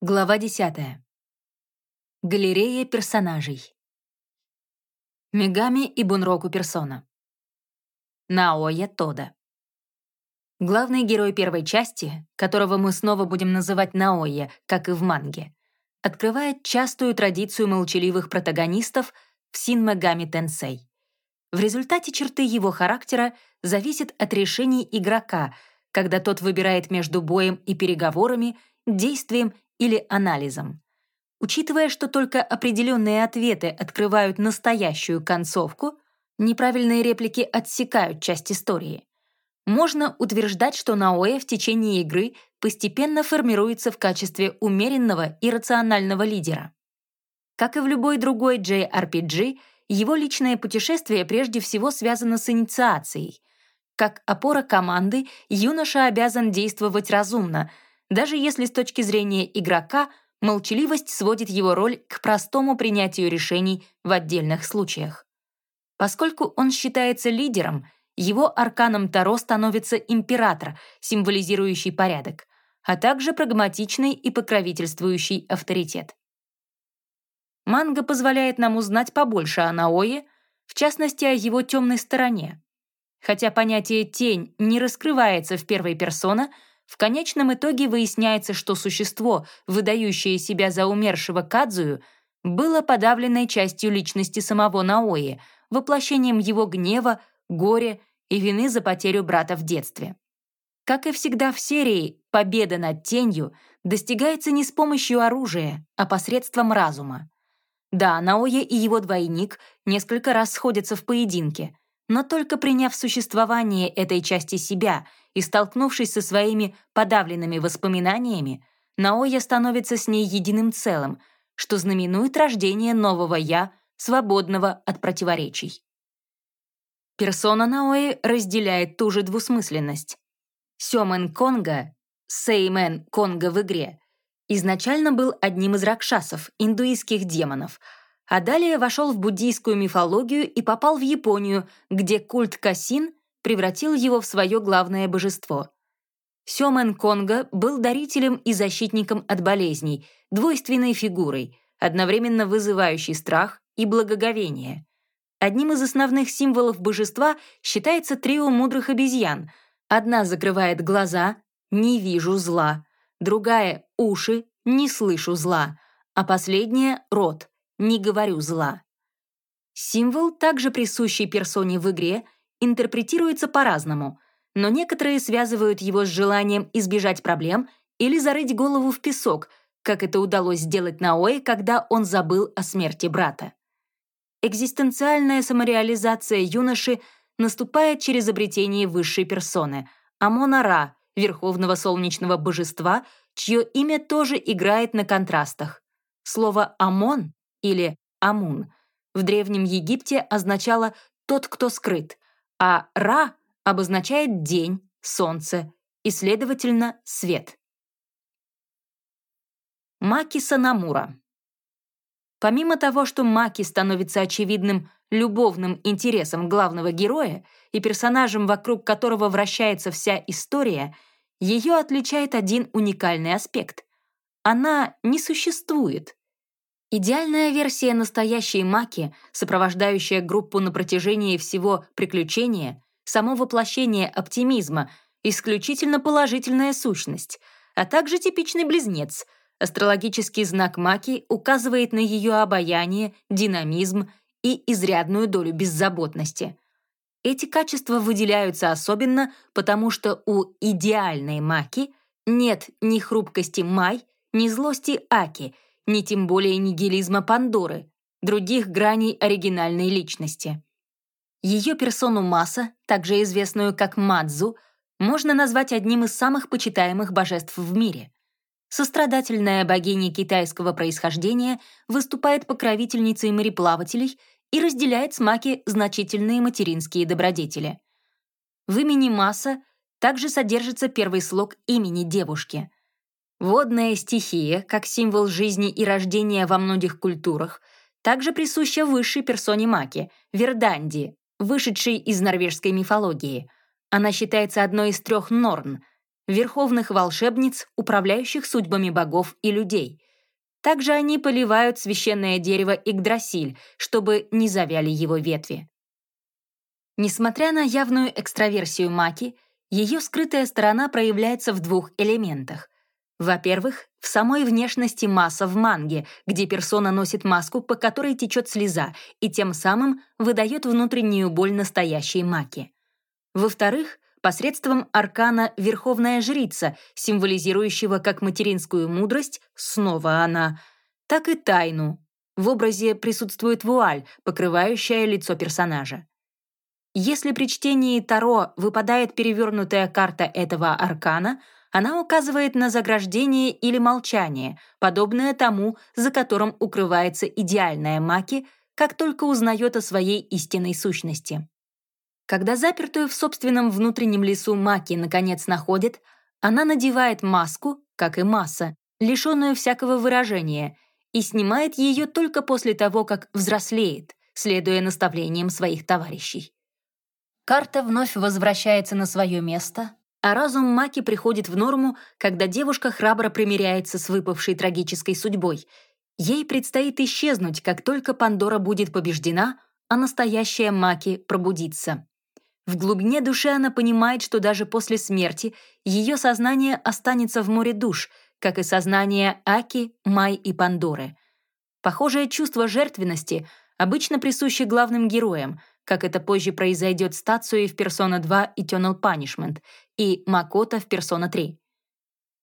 Глава 10. Галерея персонажей. Мегами и Бунроку персона. Наоя Тода. Главный герой первой части, которого мы снова будем называть Наоя, как и в манге, открывает частую традицию молчаливых протагонистов в Син Мегами Тенсей. В результате черты его характера зависят от решений игрока, когда тот выбирает между боем и переговорами, действием или анализом. Учитывая, что только определенные ответы открывают настоящую концовку, неправильные реплики отсекают часть истории. Можно утверждать, что Наоэ в течение игры постепенно формируется в качестве умеренного и рационального лидера. Как и в любой другой JRPG, его личное путешествие прежде всего связано с инициацией. Как опора команды, юноша обязан действовать разумно — даже если с точки зрения игрока молчаливость сводит его роль к простому принятию решений в отдельных случаях. Поскольку он считается лидером, его арканом Таро становится император, символизирующий порядок, а также прагматичный и покровительствующий авторитет. Манга позволяет нам узнать побольше о Наое, в частности, о его темной стороне. Хотя понятие «тень» не раскрывается в первой персона — в конечном итоге выясняется, что существо, выдающее себя за умершего Кадзую, было подавленной частью личности самого Наои, воплощением его гнева, горя и вины за потерю брата в детстве. Как и всегда в серии, победа над тенью достигается не с помощью оружия, а посредством разума. Да, Наоя и его двойник несколько раз сходятся в поединке, но только приняв существование этой части себя и столкнувшись со своими подавленными воспоминаниями, Наоя становится с ней единым целым, что знаменует рождение нового «я», свободного от противоречий. Персона Наои разделяет ту же двусмысленность. Сёмен Конга, Сеймен Конга в игре, изначально был одним из ракшасов, индуистских демонов — а далее вошел в буддийскую мифологию и попал в Японию, где культ Касин превратил его в свое главное божество. Сёмен Конга был дарителем и защитником от болезней, двойственной фигурой, одновременно вызывающей страх и благоговение. Одним из основных символов божества считается трио мудрых обезьян. Одна закрывает глаза «не вижу зла», другая — уши «не слышу зла», а последняя — рот не говорю зла. Символ, также присущий персоне в игре, интерпретируется по-разному, но некоторые связывают его с желанием избежать проблем или зарыть голову в песок, как это удалось сделать Наоэ, когда он забыл о смерти брата. Экзистенциальная самореализация юноши наступает через обретение высшей персоны — Амона-Ра, верховного солнечного божества, чье имя тоже играет на контрастах. Слово «Амон» или Амун в Древнем Египте означало «тот, кто скрыт», а Ра обозначает день, солнце и, следовательно, свет. Маки Санамура Помимо того, что Маки становится очевидным любовным интересом главного героя и персонажем, вокруг которого вращается вся история, ее отличает один уникальный аспект. Она не существует. Идеальная версия настоящей Маки, сопровождающая группу на протяжении всего приключения, само воплощение оптимизма, исключительно положительная сущность, а также типичный близнец. Астрологический знак Маки указывает на ее обаяние, динамизм и изрядную долю беззаботности. Эти качества выделяются особенно, потому что у идеальной Маки нет ни хрупкости Май, ни злости Аки — ни тем более нигилизма Пандоры, других граней оригинальной личности. Ее персону Маса, также известную как Мадзу, можно назвать одним из самых почитаемых божеств в мире. Сострадательная богиня китайского происхождения выступает покровительницей мореплавателей и разделяет с Маки значительные материнские добродетели. В имени Маса также содержится первый слог имени девушки — Водная стихия, как символ жизни и рождения во многих культурах, также присуща высшей персоне Маки — Верданди, вышедшей из норвежской мифологии. Она считается одной из трех Норн. верховных волшебниц, управляющих судьбами богов и людей. Также они поливают священное дерево Игдрасиль, чтобы не завяли его ветви. Несмотря на явную экстраверсию Маки, ее скрытая сторона проявляется в двух элементах. Во-первых, в самой внешности масса в манге, где персона носит маску, по которой течет слеза, и тем самым выдает внутреннюю боль настоящей Маки. Во-вторых, посредством аркана «Верховная жрица», символизирующего как материнскую мудрость, снова она, так и тайну. В образе присутствует вуаль, покрывающая лицо персонажа. Если при чтении Таро выпадает перевернутая карта этого аркана, она указывает на заграждение или молчание, подобное тому, за которым укрывается идеальная Маки, как только узнает о своей истинной сущности. Когда запертую в собственном внутреннем лесу Маки наконец находит, она надевает маску, как и масса, лишенную всякого выражения, и снимает ее только после того, как взрослеет, следуя наставлениям своих товарищей. Карта вновь возвращается на свое место, а разум Маки приходит в норму, когда девушка храбро примиряется с выпавшей трагической судьбой. Ей предстоит исчезнуть, как только Пандора будет побеждена, а настоящая Маки пробудится. В глубине души она понимает, что даже после смерти ее сознание останется в море душ, как и сознание Аки, Май и Пандоры. Похожее чувство жертвенности обычно присуще главным героям, как это позже произойдет с Тацуей в Persona 2 Eternal Punishment и Макото в Persona 3.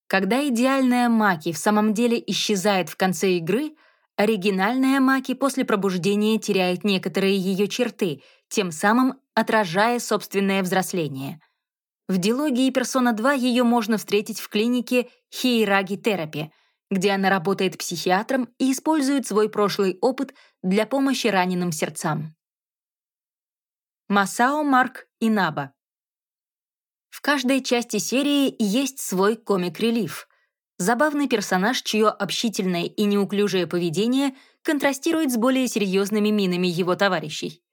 Когда идеальная Маки в самом деле исчезает в конце игры, оригинальная Маки после пробуждения теряет некоторые ее черты, тем самым отражая собственное взросление. В дилогии «Персона 2» ее можно встретить в клинике Хейраги Терапи, где она работает психиатром и использует свой прошлый опыт для помощи раненым сердцам. Масао Марк Инаба В каждой части серии есть свой комик-релиф. Забавный персонаж, чье общительное и неуклюжее поведение контрастирует с более серьезными минами его товарищей.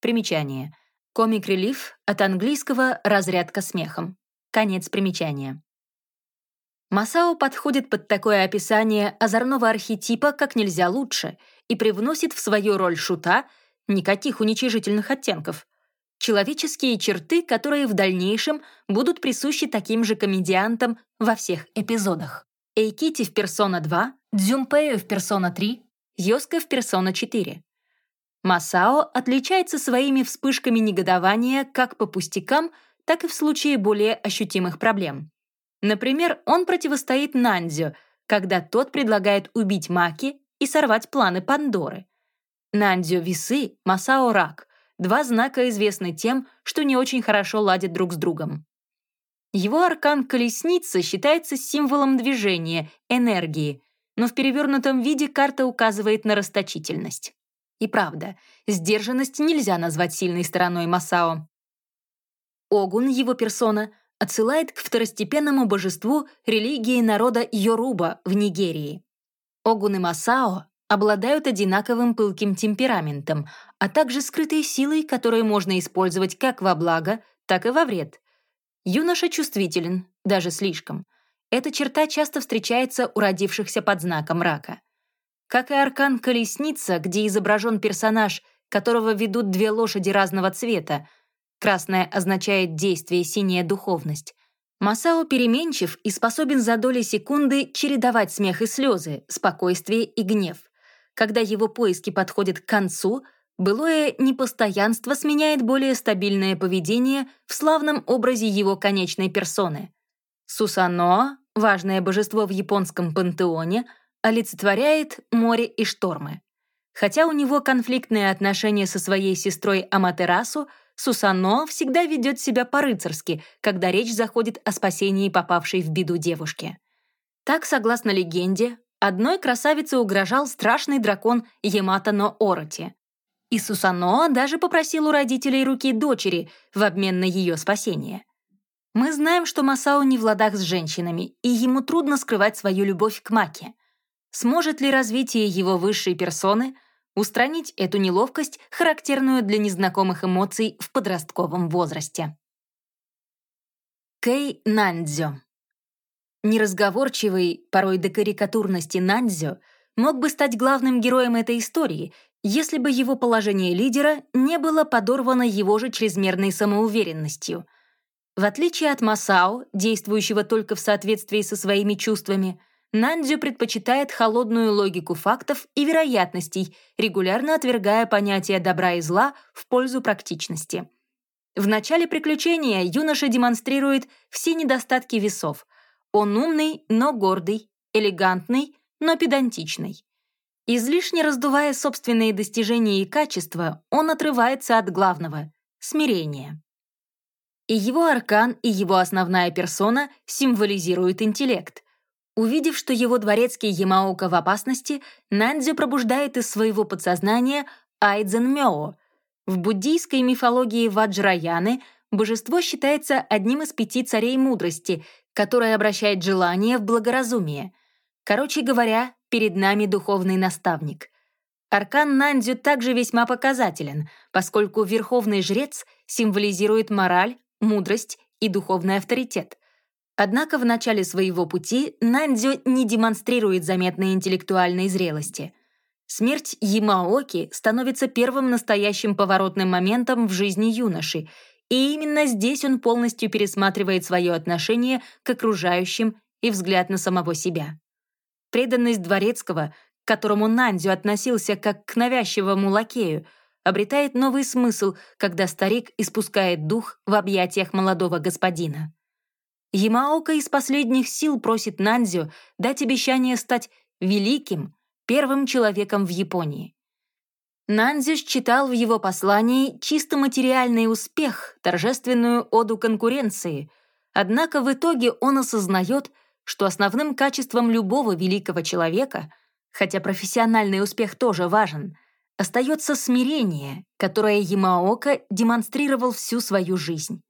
Примечание — Комик-релиф от английского «разрядка смехом». Конец примечания. Масао подходит под такое описание озорного архетипа как нельзя лучше и привносит в свою роль шута никаких уничижительных оттенков. Человеческие черты, которые в дальнейшем будут присущи таким же комедиантам во всех эпизодах. Эйкити в «Персона 2», Дзюмпею в «Персона 3», Йоска в «Персона 4». Масао отличается своими вспышками негодования как по пустякам, так и в случае более ощутимых проблем. Например, он противостоит Нандзю, когда тот предлагает убить Маки и сорвать планы Пандоры. Нандзю — весы, Масао — рак. Два знака известны тем, что не очень хорошо ладят друг с другом. Его аркан колесница считается символом движения, энергии, но в перевернутом виде карта указывает на расточительность. И правда, сдержанность нельзя назвать сильной стороной Масао. Огун, его персона, отсылает к второстепенному божеству религии народа Йоруба в Нигерии. Огун и Масао обладают одинаковым пылким темпераментом, а также скрытой силой, которую можно использовать как во благо, так и во вред. Юноша чувствителен, даже слишком. Эта черта часто встречается у родившихся под знаком рака. Как и аркан «Колесница», где изображен персонаж, которого ведут две лошади разного цвета. Красная означает действие, синяя — духовность. Масао переменчив и способен за доли секунды чередовать смех и слезы, спокойствие и гнев. Когда его поиски подходят к концу, былое непостоянство сменяет более стабильное поведение в славном образе его конечной персоны. Сусано, важное божество в японском пантеоне — олицетворяет море и штормы. Хотя у него конфликтные отношения со своей сестрой Аматерасу, Сусано всегда ведет себя по-рыцарски, когда речь заходит о спасении попавшей в беду девушки. Так, согласно легенде, одной красавице угрожал страшный дракон Ямато но Ороти. И Сусано даже попросил у родителей руки дочери в обмен на ее спасение. Мы знаем, что Масао не в ладах с женщинами, и ему трудно скрывать свою любовь к Маке. Сможет ли развитие его высшей персоны устранить эту неловкость, характерную для незнакомых эмоций в подростковом возрасте? Кэй Нандзё Неразговорчивый, порой до карикатурности Нандзё мог бы стать главным героем этой истории, если бы его положение лидера не было подорвано его же чрезмерной самоуверенностью. В отличие от Масао, действующего только в соответствии со своими чувствами, Нандзю предпочитает холодную логику фактов и вероятностей, регулярно отвергая понятия добра и зла в пользу практичности. В начале приключения юноша демонстрирует все недостатки весов. Он умный, но гордый, элегантный, но педантичный. Излишне раздувая собственные достижения и качества, он отрывается от главного — смирения. И его аркан, и его основная персона символизируют интеллект. Увидев, что его дворецкий Ямаока в опасности, Нандзю пробуждает из своего подсознания Айдзен Мёо. В буддийской мифологии Ваджраяны божество считается одним из пяти царей мудрости, которое обращает желание в благоразумие. Короче говоря, перед нами духовный наставник. Аркан Нандзю также весьма показателен, поскольку верховный жрец символизирует мораль, мудрость и духовный авторитет. Однако в начале своего пути Нандзю не демонстрирует заметной интеллектуальной зрелости. Смерть Ямаоки становится первым настоящим поворотным моментом в жизни юноши, и именно здесь он полностью пересматривает свое отношение к окружающим и взгляд на самого себя. Преданность Дворецкого, к которому Нандзю относился как к навязчивому лакею, обретает новый смысл, когда старик испускает дух в объятиях молодого господина. Ямаока из последних сил просит Нандзю дать обещание стать великим, первым человеком в Японии. Нандзю считал в его послании чисто материальный успех, торжественную оду конкуренции, однако в итоге он осознает, что основным качеством любого великого человека, хотя профессиональный успех тоже важен, остается смирение, которое Ямаока демонстрировал всю свою жизнь.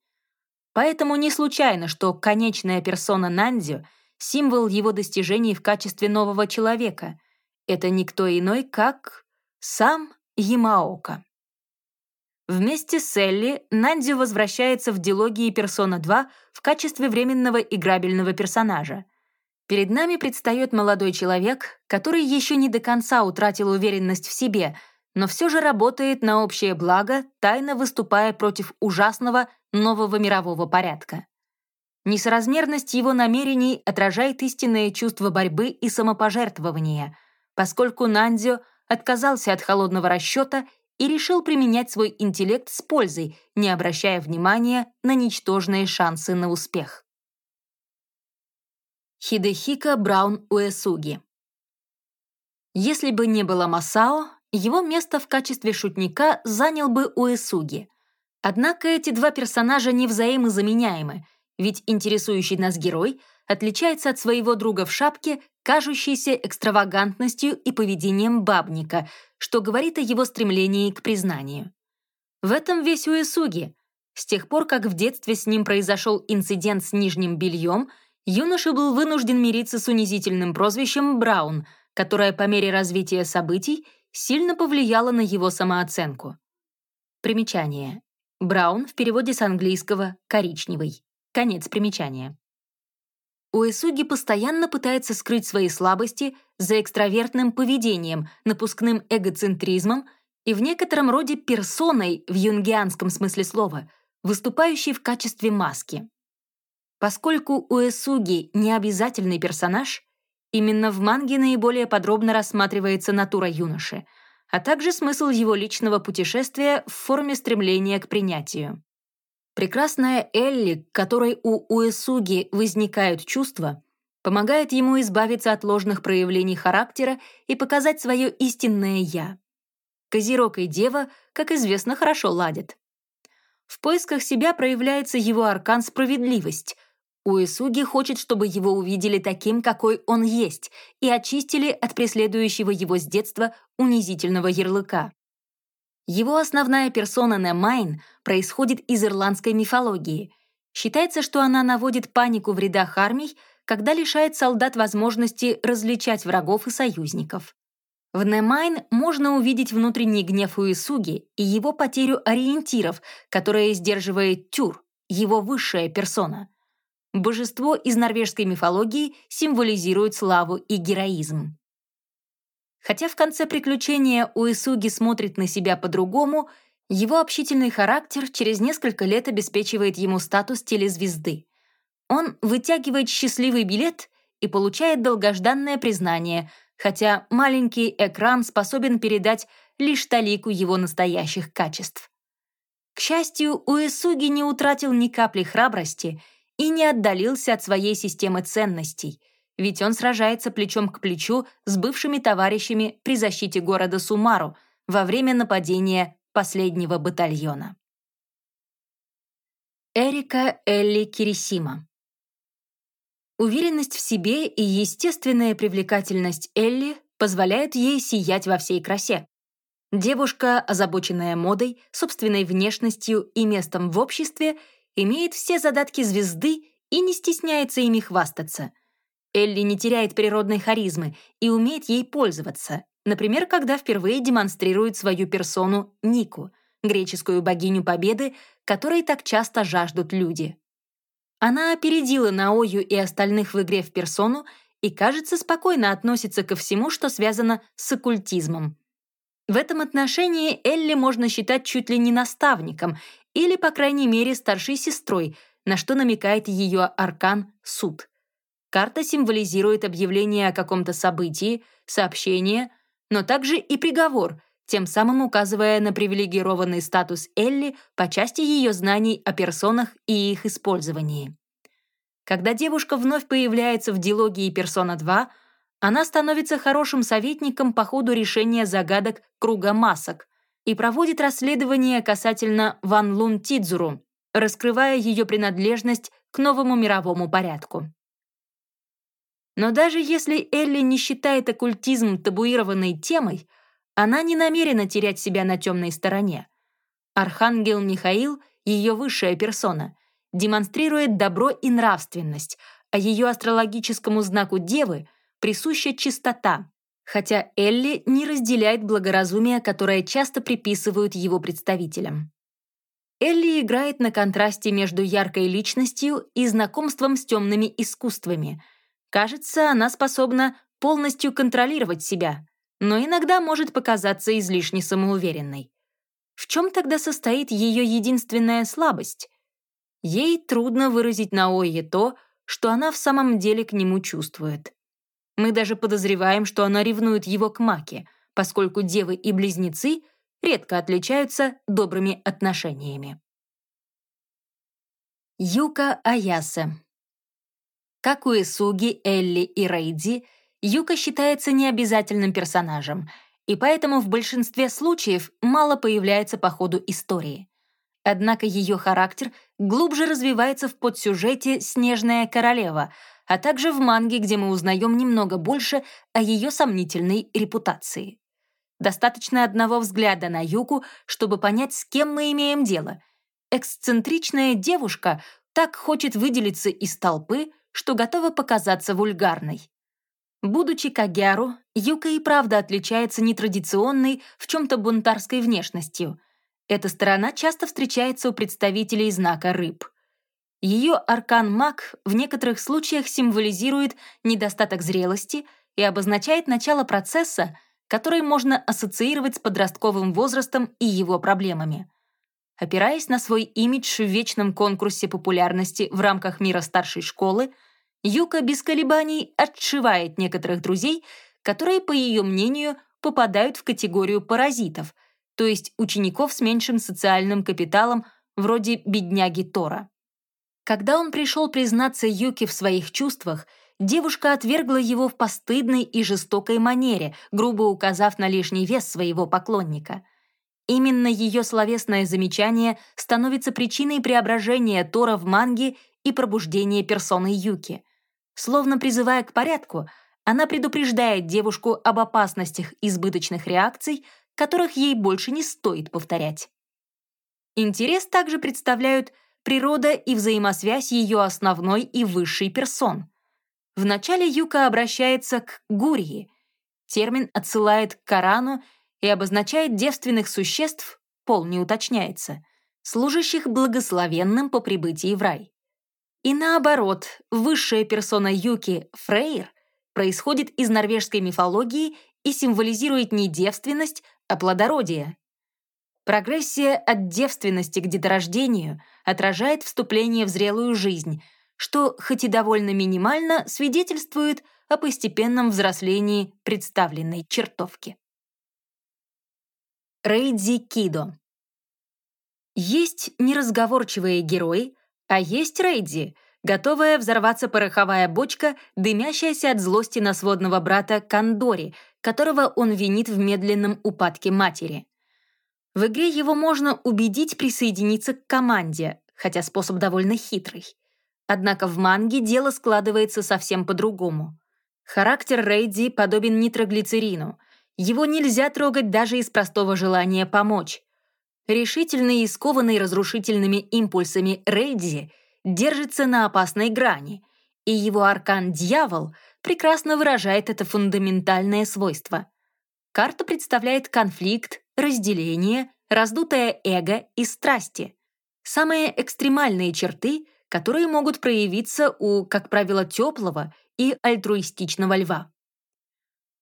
Поэтому не случайно, что конечная персона Нандзю — символ его достижений в качестве нового человека. Это никто иной, как сам Ямаока. Вместе с Элли Нандзю возвращается в дилогии «Персона 2» в качестве временного играбельного персонажа. Перед нами предстает молодой человек, который еще не до конца утратил уверенность в себе, но все же работает на общее благо, тайно выступая против ужасного нового мирового порядка. Несоразмерность его намерений отражает истинное чувство борьбы и самопожертвования, поскольку Нандзио отказался от холодного расчета и решил применять свой интеллект с пользой, не обращая внимания на ничтожные шансы на успех. Хидехика Браун Уэсуги Если бы не было Масао, его место в качестве шутника занял бы Уэсуги. Однако эти два персонажа не взаимозаменяемы, ведь интересующий нас герой отличается от своего друга в шапке, кажущейся экстравагантностью и поведением бабника, что говорит о его стремлении к признанию. В этом весь Уэсуги. С тех пор, как в детстве с ним произошел инцидент с нижним бельем, юноша был вынужден мириться с унизительным прозвищем «Браун», которое по мере развития событий сильно повлияло на его самооценку. Примечание. Браун в переводе с английского «коричневый». Конец примечания. Уэсуги постоянно пытается скрыть свои слабости за экстравертным поведением, напускным эгоцентризмом и в некотором роде персоной в юнгианском смысле слова, выступающей в качестве маски. Поскольку Уэсуги — не обязательный персонаж, именно в манге наиболее подробно рассматривается натура юноши, а также смысл его личного путешествия в форме стремления к принятию. Прекрасная Элли, которой у Уэсуги возникают чувства, помогает ему избавиться от ложных проявлений характера и показать свое истинное «я». Козерог и Дева, как известно, хорошо ладят. В поисках себя проявляется его аркан «Справедливость». Уэсуги хочет, чтобы его увидели таким, какой он есть, и очистили от преследующего его с детства унизительного ярлыка. Его основная персона Немайн происходит из ирландской мифологии. Считается, что она наводит панику в рядах армий, когда лишает солдат возможности различать врагов и союзников. В Немайн можно увидеть внутренний гнев Уисуги и его потерю ориентиров, которая сдерживает Тюр, его высшая персона. божество из норвежской мифологии, символизирует славу и героизм. Хотя в конце приключения Уэсуги смотрит на себя по-другому, его общительный характер через несколько лет обеспечивает ему статус телезвезды. Он вытягивает счастливый билет и получает долгожданное признание, хотя маленький экран способен передать лишь талику его настоящих качеств. К счастью, Уэсуги не утратил ни капли храбрости и не отдалился от своей системы ценностей, ведь он сражается плечом к плечу с бывшими товарищами при защите города Сумару во время нападения последнего батальона. Эрика Элли Кирисима Уверенность в себе и естественная привлекательность Элли позволяют ей сиять во всей красе. Девушка, озабоченная модой, собственной внешностью и местом в обществе, имеет все задатки звезды и не стесняется ими хвастаться. Элли не теряет природной харизмы и умеет ей пользоваться, например, когда впервые демонстрирует свою персону Нику, греческую богиню победы, которой так часто жаждут люди. Она опередила Наою и остальных в игре в персону и, кажется, спокойно относится ко всему, что связано с оккультизмом. В этом отношении Элли можно считать чуть ли не наставником или, по крайней мере, старшей сестрой, на что намекает ее аркан «Суд». Карта символизирует объявление о каком-то событии, сообщение, но также и приговор, тем самым указывая на привилегированный статус Элли по части ее знаний о персонах и их использовании. Когда девушка вновь появляется в дилогии «Персона 2», она становится хорошим советником по ходу решения загадок круга масок и проводит расследование касательно Ван Лун Тидзуру, раскрывая ее принадлежность к новому мировому порядку. Но даже если Элли не считает оккультизм табуированной темой, она не намерена терять себя на темной стороне. Архангел Михаил, ее высшая персона, демонстрирует добро и нравственность, а ее астрологическому знаку Девы присуща чистота, хотя Элли не разделяет благоразумие, которое часто приписывают его представителям. Элли играет на контрасте между яркой личностью и знакомством с темными искусствами. Кажется, она способна полностью контролировать себя, но иногда может показаться излишне самоуверенной. В чем тогда состоит ее единственная слабость? Ей трудно выразить на Ойе то, что она в самом деле к нему чувствует. Мы даже подозреваем, что она ревнует его к Маке, поскольку девы и близнецы редко отличаются добрыми отношениями. Юка Аясе Как у Исуги, Элли и Рейди, Юка считается необязательным персонажем, и поэтому в большинстве случаев мало появляется по ходу истории. Однако ее характер глубже развивается в подсюжете «Снежная королева», а также в манге, где мы узнаем немного больше о ее сомнительной репутации. Достаточно одного взгляда на Юку, чтобы понять, с кем мы имеем дело. Эксцентричная девушка так хочет выделиться из толпы, что готова показаться вульгарной. Будучи Кагяру, Юка и правда отличается нетрадиционной, в чем-то бунтарской внешностью. Эта сторона часто встречается у представителей знака рыб. Ее аркан-маг в некоторых случаях символизирует недостаток зрелости и обозначает начало процесса, который можно ассоциировать с подростковым возрастом и его проблемами. Опираясь на свой имидж в вечном конкурсе популярности в рамках мира старшей школы, Юка без колебаний отшивает некоторых друзей, которые, по ее мнению, попадают в категорию паразитов, то есть учеников с меньшим социальным капиталом, вроде бедняги Тора. Когда он пришел признаться Юки в своих чувствах, девушка отвергла его в постыдной и жестокой манере, грубо указав на лишний вес своего поклонника. Именно ее словесное замечание становится причиной преображения Тора в манге и пробуждения персоны Юки. Словно призывая к порядку, она предупреждает девушку об опасностях избыточных реакций, которых ей больше не стоит повторять. Интерес также представляют природа и взаимосвязь ее основной и высшей персон. Вначале Юка обращается к Гурии. Термин отсылает к Корану и обозначает девственных существ, пол не уточняется, служащих благословенным по прибытии в рай. И наоборот, высшая персона Юки, Фрейр, происходит из норвежской мифологии и символизирует не девственность, а плодородие. Прогрессия от девственности к деторождению отражает вступление в зрелую жизнь, что, хоть и довольно минимально, свидетельствует о постепенном взрослении представленной чертовки. Рейдзи Кидо Есть неразговорчивые герои, а есть Рейдзи, готовая взорваться пороховая бочка, дымящаяся от злости на сводного брата Кандори, которого он винит в медленном упадке матери. В игре его можно убедить присоединиться к команде, хотя способ довольно хитрый. Однако в манге дело складывается совсем по-другому. Характер Рейди подобен нитроглицерину. Его нельзя трогать даже из простого желания помочь. Решительный и скованный разрушительными импульсами Рейди держится на опасной грани, и его аркан-дьявол прекрасно выражает это фундаментальное свойство. Карта представляет конфликт, разделение, раздутое эго и страсти. Самые экстремальные черты, которые могут проявиться у, как правило, теплого и альтруистичного льва.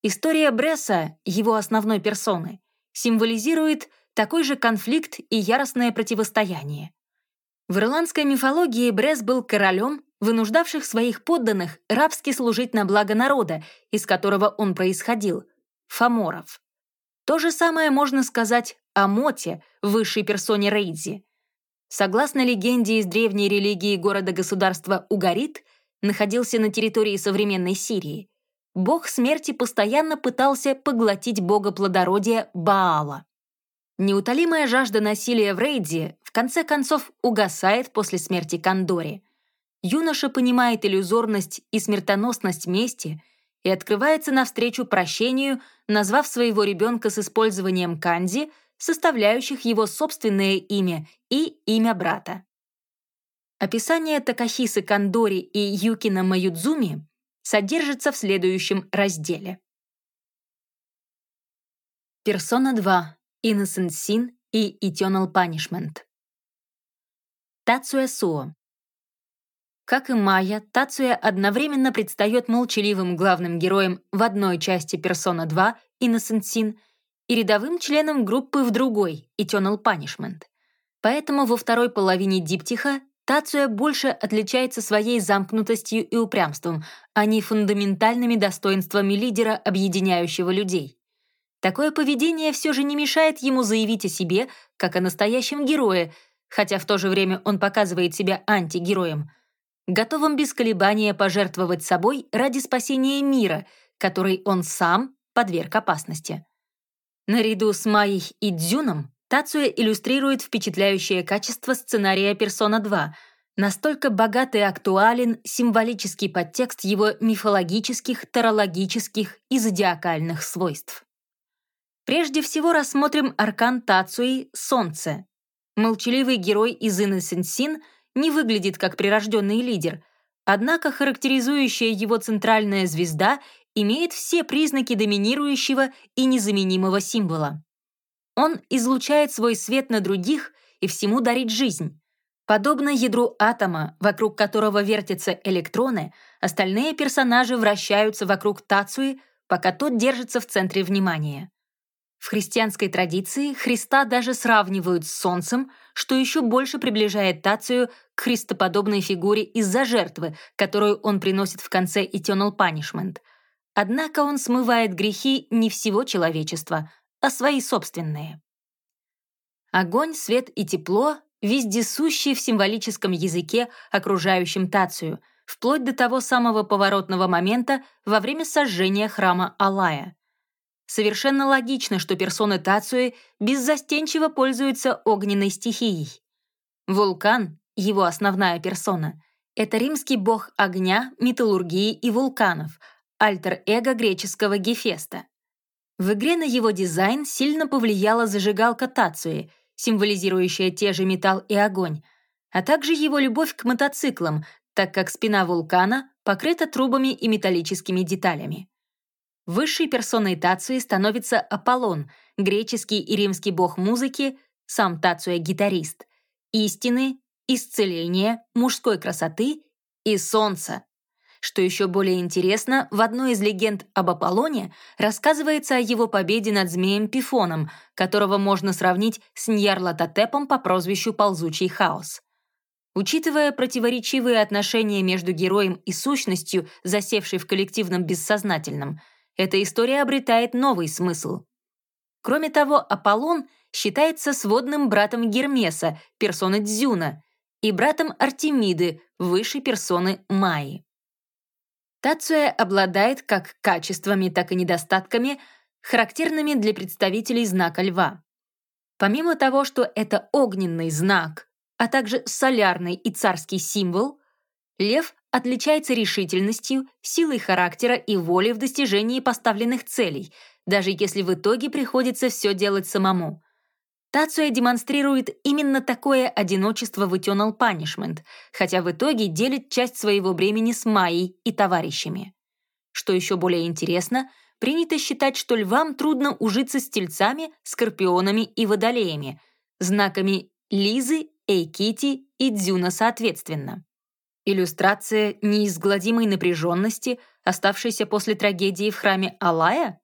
История Бресса, его основной персоны, символизирует такой же конфликт и яростное противостояние. В ирландской мифологии Бресс был королем, вынуждавших своих подданных рабски служить на благо народа, из которого он происходил — фаморов. То же самое можно сказать о Моте, высшей персоне Рейдзи. Согласно легенде из древней религии города-государства Угарит, находился на территории современной Сирии. Бог смерти постоянно пытался поглотить бога плодородия Баала. Неутолимая жажда насилия в Рейде в конце концов угасает после смерти Кандори. Юноша понимает иллюзорность и смертоносность мести и открывается навстречу прощению, назвав своего ребенка с использованием канзи, составляющих его собственное имя и имя брата. Описание Такахисы Кандори и Юкина Маюдзуми содержится в следующем разделе. Персона 2. Innocent Sin и Eternal Punishment. Тацуя Суо. Как и Майя, Тацуя одновременно предстает молчаливым главным героем в одной части Persona 2 Innocent Sin и рядовым членом группы в другой Eternal Punishment. Поэтому во второй половине диптиха Тацуя больше отличается своей замкнутостью и упрямством, а не фундаментальными достоинствами лидера, объединяющего людей. Такое поведение все же не мешает ему заявить о себе, как о настоящем герое, хотя в то же время он показывает себя антигероем, готовым без колебания пожертвовать собой ради спасения мира, который он сам подверг опасности. Наряду с Майей и Дзюном Тацуя иллюстрирует впечатляющее качество сценария «Персона 2», настолько богат и актуален символический подтекст его мифологических, тарологических и зодиакальных свойств. Прежде всего рассмотрим аркан Тацуи «Солнце». Молчаливый герой из Innocent не выглядит как прирожденный лидер, однако характеризующая его центральная звезда имеет все признаки доминирующего и незаменимого символа. Он излучает свой свет на других и всему дарит жизнь. Подобно ядру атома, вокруг которого вертятся электроны, остальные персонажи вращаются вокруг Тацуи, пока тот держится в центре внимания. В христианской традиции Христа даже сравнивают с солнцем, что еще больше приближает Тацию к христоподобной фигуре из-за жертвы, которую он приносит в конце Eternal Punishment. Однако он смывает грехи не всего человечества, а свои собственные. Огонь, свет и тепло вездесущие в символическом языке, окружающем Тацию, вплоть до того самого поворотного момента во время сожжения храма Алая. Совершенно логично, что персоны Тацуи беззастенчиво пользуются огненной стихией. Вулкан, его основная персона, это римский бог огня, металлургии и вулканов, альтер-эго греческого Гефеста. В игре на его дизайн сильно повлияла зажигалка Тацуи, символизирующая те же металл и огонь, а также его любовь к мотоциклам, так как спина вулкана покрыта трубами и металлическими деталями. Высшей персоной Тацуи становится Аполлон, греческий и римский бог музыки, сам Тацуя — гитарист, истины, исцеления, мужской красоты и солнца. Что еще более интересно, в одной из легенд об Аполлоне рассказывается о его победе над змеем Пифоном, которого можно сравнить с Ньярлатотепом по прозвищу Ползучий Хаос. Учитывая противоречивые отношения между героем и сущностью, засевшей в коллективном бессознательном, эта история обретает новый смысл. Кроме того, Аполлон считается сводным братом Гермеса, персоны Дзюна, и братом Артемиды, высшей персоны Майи. Тацуя обладает как качествами, так и недостатками, характерными для представителей знака льва. Помимо того, что это огненный знак, а также солярный и царский символ, лев отличается решительностью, силой характера и волей в достижении поставленных целей, даже если в итоге приходится все делать самому. Тацуя демонстрирует именно такое одиночество в Eternal Punishment, хотя в итоге делит часть своего времени с Майей и товарищами. Что еще более интересно, принято считать, что львам трудно ужиться с тельцами, скорпионами и водолеями, знаками Лизы, Эйкити и Дзюна соответственно. Иллюстрация неизгладимой напряженности, оставшейся после трагедии в храме Алая?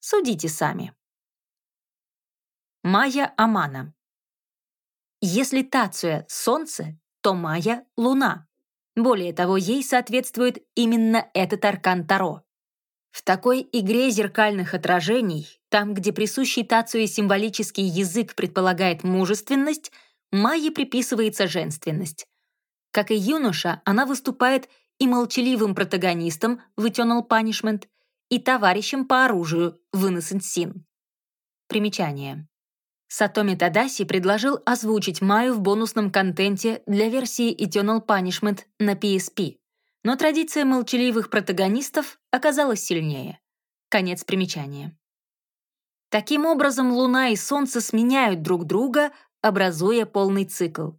Судите сами. Майя Амана. Если Тацуя — солнце, то Майя — луна. Более того, ей соответствует именно этот аркан Таро. В такой игре зеркальных отражений, там, где присущий Тацуе символический язык предполагает мужественность, Майе приписывается женственность. Как и юноша, она выступает и молчаливым протагонистом в Eternal Punishment, и товарищем по оружию в Innocent Sin. Примечание. Сатоми Тадаси предложил озвучить Майю в бонусном контенте для версии Eternal Punishment на PSP, но традиция молчаливых протагонистов оказалась сильнее. Конец примечания. Таким образом, Луна и Солнце сменяют друг друга, образуя полный цикл.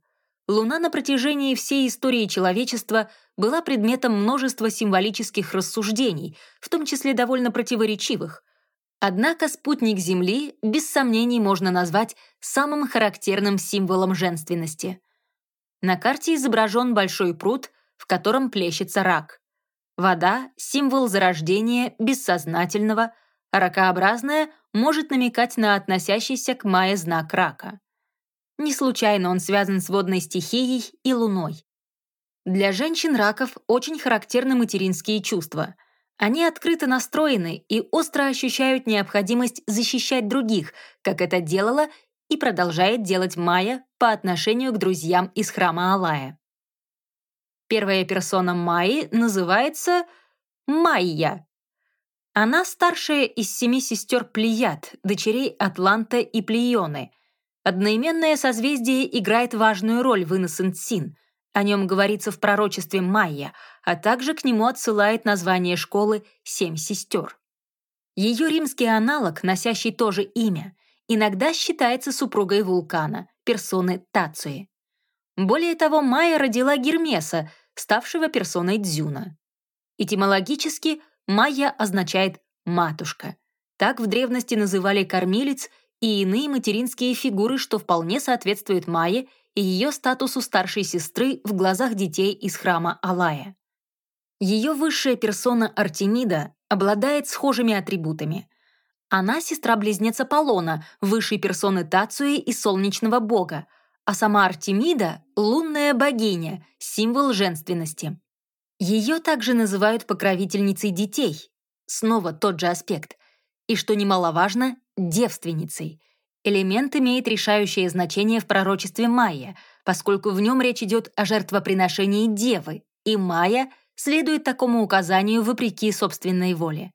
Луна на протяжении всей истории человечества была предметом множества символических рассуждений, в том числе довольно противоречивых — Однако спутник Земли без сомнений можно назвать самым характерным символом женственности. На карте изображен большой пруд, в котором плещется рак. Вода — символ зарождения бессознательного, ракообразная может намекать на относящийся к Майе знак рака. Не случайно он связан с водной стихией и луной. Для женщин-раков очень характерны материнские чувства — они открыто настроены и остро ощущают необходимость защищать других, как это делала и продолжает делать Майя по отношению к друзьям из храма Алая. Первая персона Майи называется Майя. Она старшая из семи сестер Плеяд, дочерей Атланта и Плеоны. Одноименное созвездие играет важную роль в Innocent Sin — о нем говорится в пророчестве Майя, а также к нему отсылает название школы «Семь сестер». Ее римский аналог, носящий то же имя, иногда считается супругой вулкана, персоны Тацуи. Более того, Майя родила Гермеса, ставшего персоной Дзюна. Этимологически Майя означает «матушка». Так в древности называли кормилец и иные материнские фигуры, что вполне соответствует Майе и ее статусу старшей сестры в глазах детей из храма Алая. Ее высшая персона Артемида обладает схожими атрибутами. Она сестра-близнец Аполлона, высшей персоны Тацуи и солнечного бога, а сама Артемида — лунная богиня, символ женственности. Ее также называют покровительницей детей. Снова тот же аспект. И, что немаловажно, девственницей — Элемент имеет решающее значение в пророчестве Майя, поскольку в нем речь идет о жертвоприношении Девы, и Майя следует такому указанию вопреки собственной воле.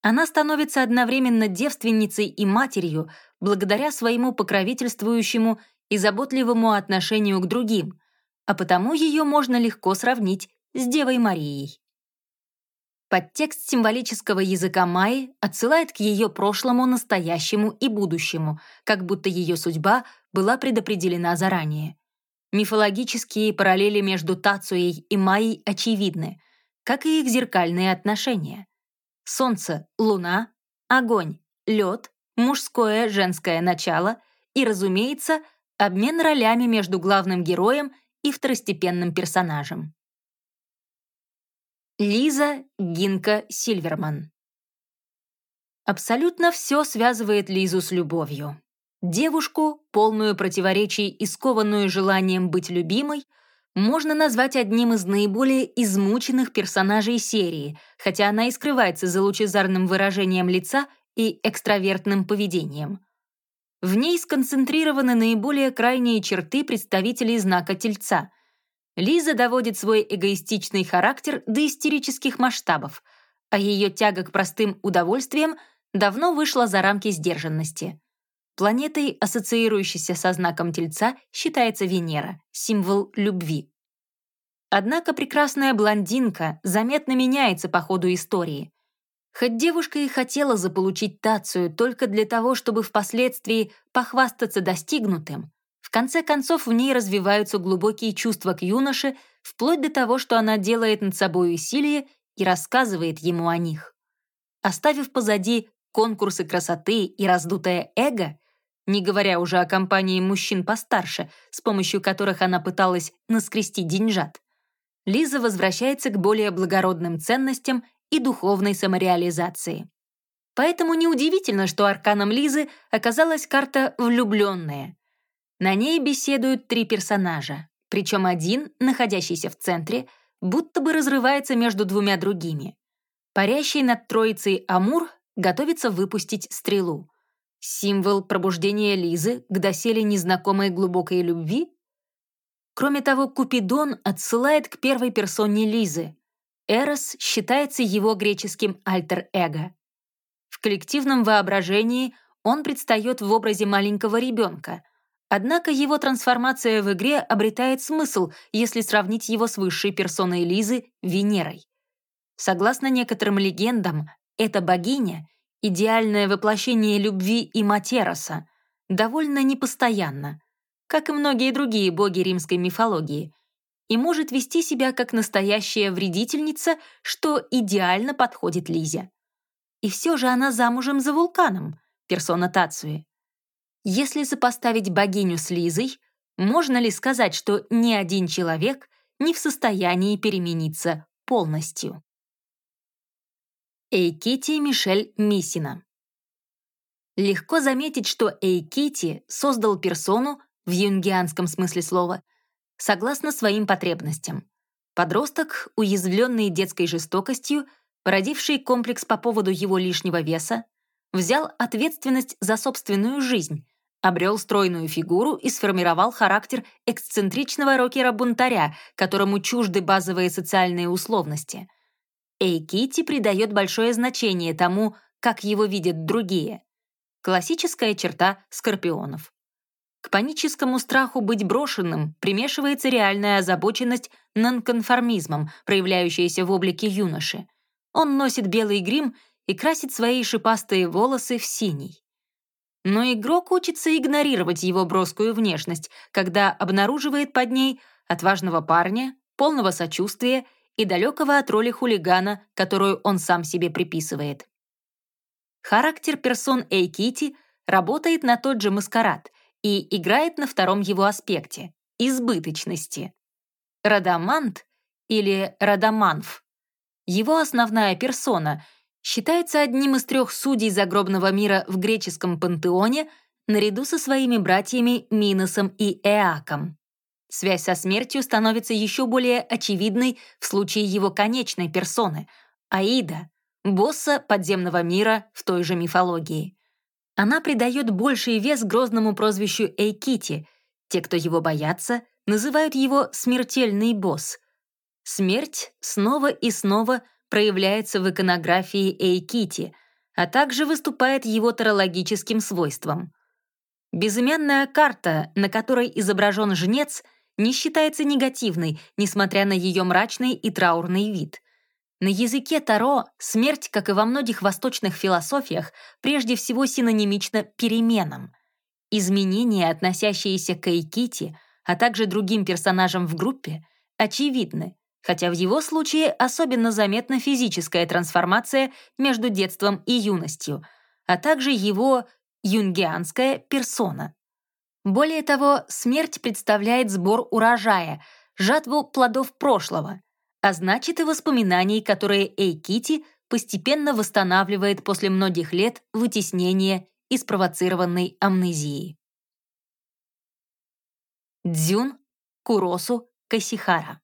Она становится одновременно девственницей и матерью благодаря своему покровительствующему и заботливому отношению к другим, а потому ее можно легко сравнить с Девой Марией. Подтекст символического языка Майи отсылает к ее прошлому, настоящему и будущему, как будто ее судьба была предопределена заранее. Мифологические параллели между Тацуей и Майей очевидны, как и их зеркальные отношения. Солнце, луна, огонь, лед, мужское, женское начало и, разумеется, обмен ролями между главным героем и второстепенным персонажем. Лиза Гинка Сильверман Абсолютно все связывает Лизу с любовью. Девушку, полную противоречий и скованную желанием быть любимой, можно назвать одним из наиболее измученных персонажей серии, хотя она и скрывается за лучезарным выражением лица и экстравертным поведением. В ней сконцентрированы наиболее крайние черты представителей знака Тельца. Лиза доводит свой эгоистичный характер до истерических масштабов, а ее тяга к простым удовольствиям давно вышла за рамки сдержанности. Планетой, ассоциирующейся со знаком Тельца, считается Венера, символ любви. Однако прекрасная блондинка заметно меняется по ходу истории. Хоть девушка и хотела заполучить Тацию только для того, чтобы впоследствии похвастаться достигнутым, в конце концов в ней развиваются глубокие чувства к юноше, вплоть до того, что она делает над собой усилие и рассказывает ему о них. Оставив позади конкурсы красоты и раздутое эго, не говоря уже о компании мужчин постарше, с помощью которых она пыталась наскрести деньжат, Лиза возвращается к более благородным ценностям и духовной самореализации. Поэтому неудивительно, что арканом Лизы оказалась карта «Влюбленная». На ней беседуют три персонажа, причем один, находящийся в центре, будто бы разрывается между двумя другими. Парящий над троицей Амур готовится выпустить стрелу. Символ пробуждения Лизы к доселе незнакомой глубокой любви? Кроме того, Купидон отсылает к первой персоне Лизы. Эрос считается его греческим альтер-эго. В коллективном воображении он предстает в образе маленького ребенка, однако его трансформация в игре обретает смысл, если сравнить его с высшей персоной Лизы — Венерой. Согласно некоторым легендам, эта богиня — идеальное воплощение любви и Матероса, довольно непостоянна, как и многие другие боги римской мифологии, и может вести себя как настоящая вредительница, что идеально подходит Лизе. И все же она замужем за вулканом, персона Тацуи. Если сопоставить богиню с Лизой, можно ли сказать, что ни один человек не в состоянии перемениться полностью? Эйкити Мишель Мисина. Легко заметить, что Эйкити создал персону, в юнгианском смысле слова, согласно своим потребностям. Подросток, уязвленный детской жестокостью, породивший комплекс по поводу его лишнего веса, взял ответственность за собственную жизнь, обрел стройную фигуру и сформировал характер эксцентричного рокера-бунтаря, которому чужды базовые социальные условности — Эйкити придает большое значение тому, как его видят другие. Классическая черта скорпионов. К паническому страху быть брошенным примешивается реальная озабоченность нонконформизмом, проявляющаяся в облике юноши. Он носит белый грим и красит свои шипастые волосы в синий. Но игрок учится игнорировать его броскую внешность, когда обнаруживает под ней отважного парня, полного сочувствия и далекого от роли хулигана, которую он сам себе приписывает. Характер персон Эйкити работает на тот же маскарад и играет на втором его аспекте — избыточности. Радамант или Радаманф — его основная персона — считается одним из трех судей загробного мира в греческом пантеоне наряду со своими братьями Миносом и Эаком. Связь со смертью становится еще более очевидной в случае его конечной персоны — Аида, босса подземного мира в той же мифологии. Она придает больший вес грозному прозвищу Эйкити. Те, кто его боятся, называют его «смертельный босс». Смерть снова и снова проявляется в иконографии Эйкити, а также выступает его тарологическим свойством. Безымянная карта, на которой изображен жнец — не считается негативной, несмотря на ее мрачный и траурный вид. На языке Таро смерть, как и во многих восточных философиях, прежде всего синонимична переменам. Изменения, относящиеся к Эйкити, а также другим персонажам в группе, очевидны, хотя в его случае особенно заметна физическая трансформация между детством и юностью, а также его юнгианская персона. Более того, смерть представляет сбор урожая, жатву плодов прошлого. а значит и воспоминаний, которые Эйкити постепенно восстанавливает после многих лет вытеснения и спровоцированной амнезии. Дзюн, Куросу, Касихара.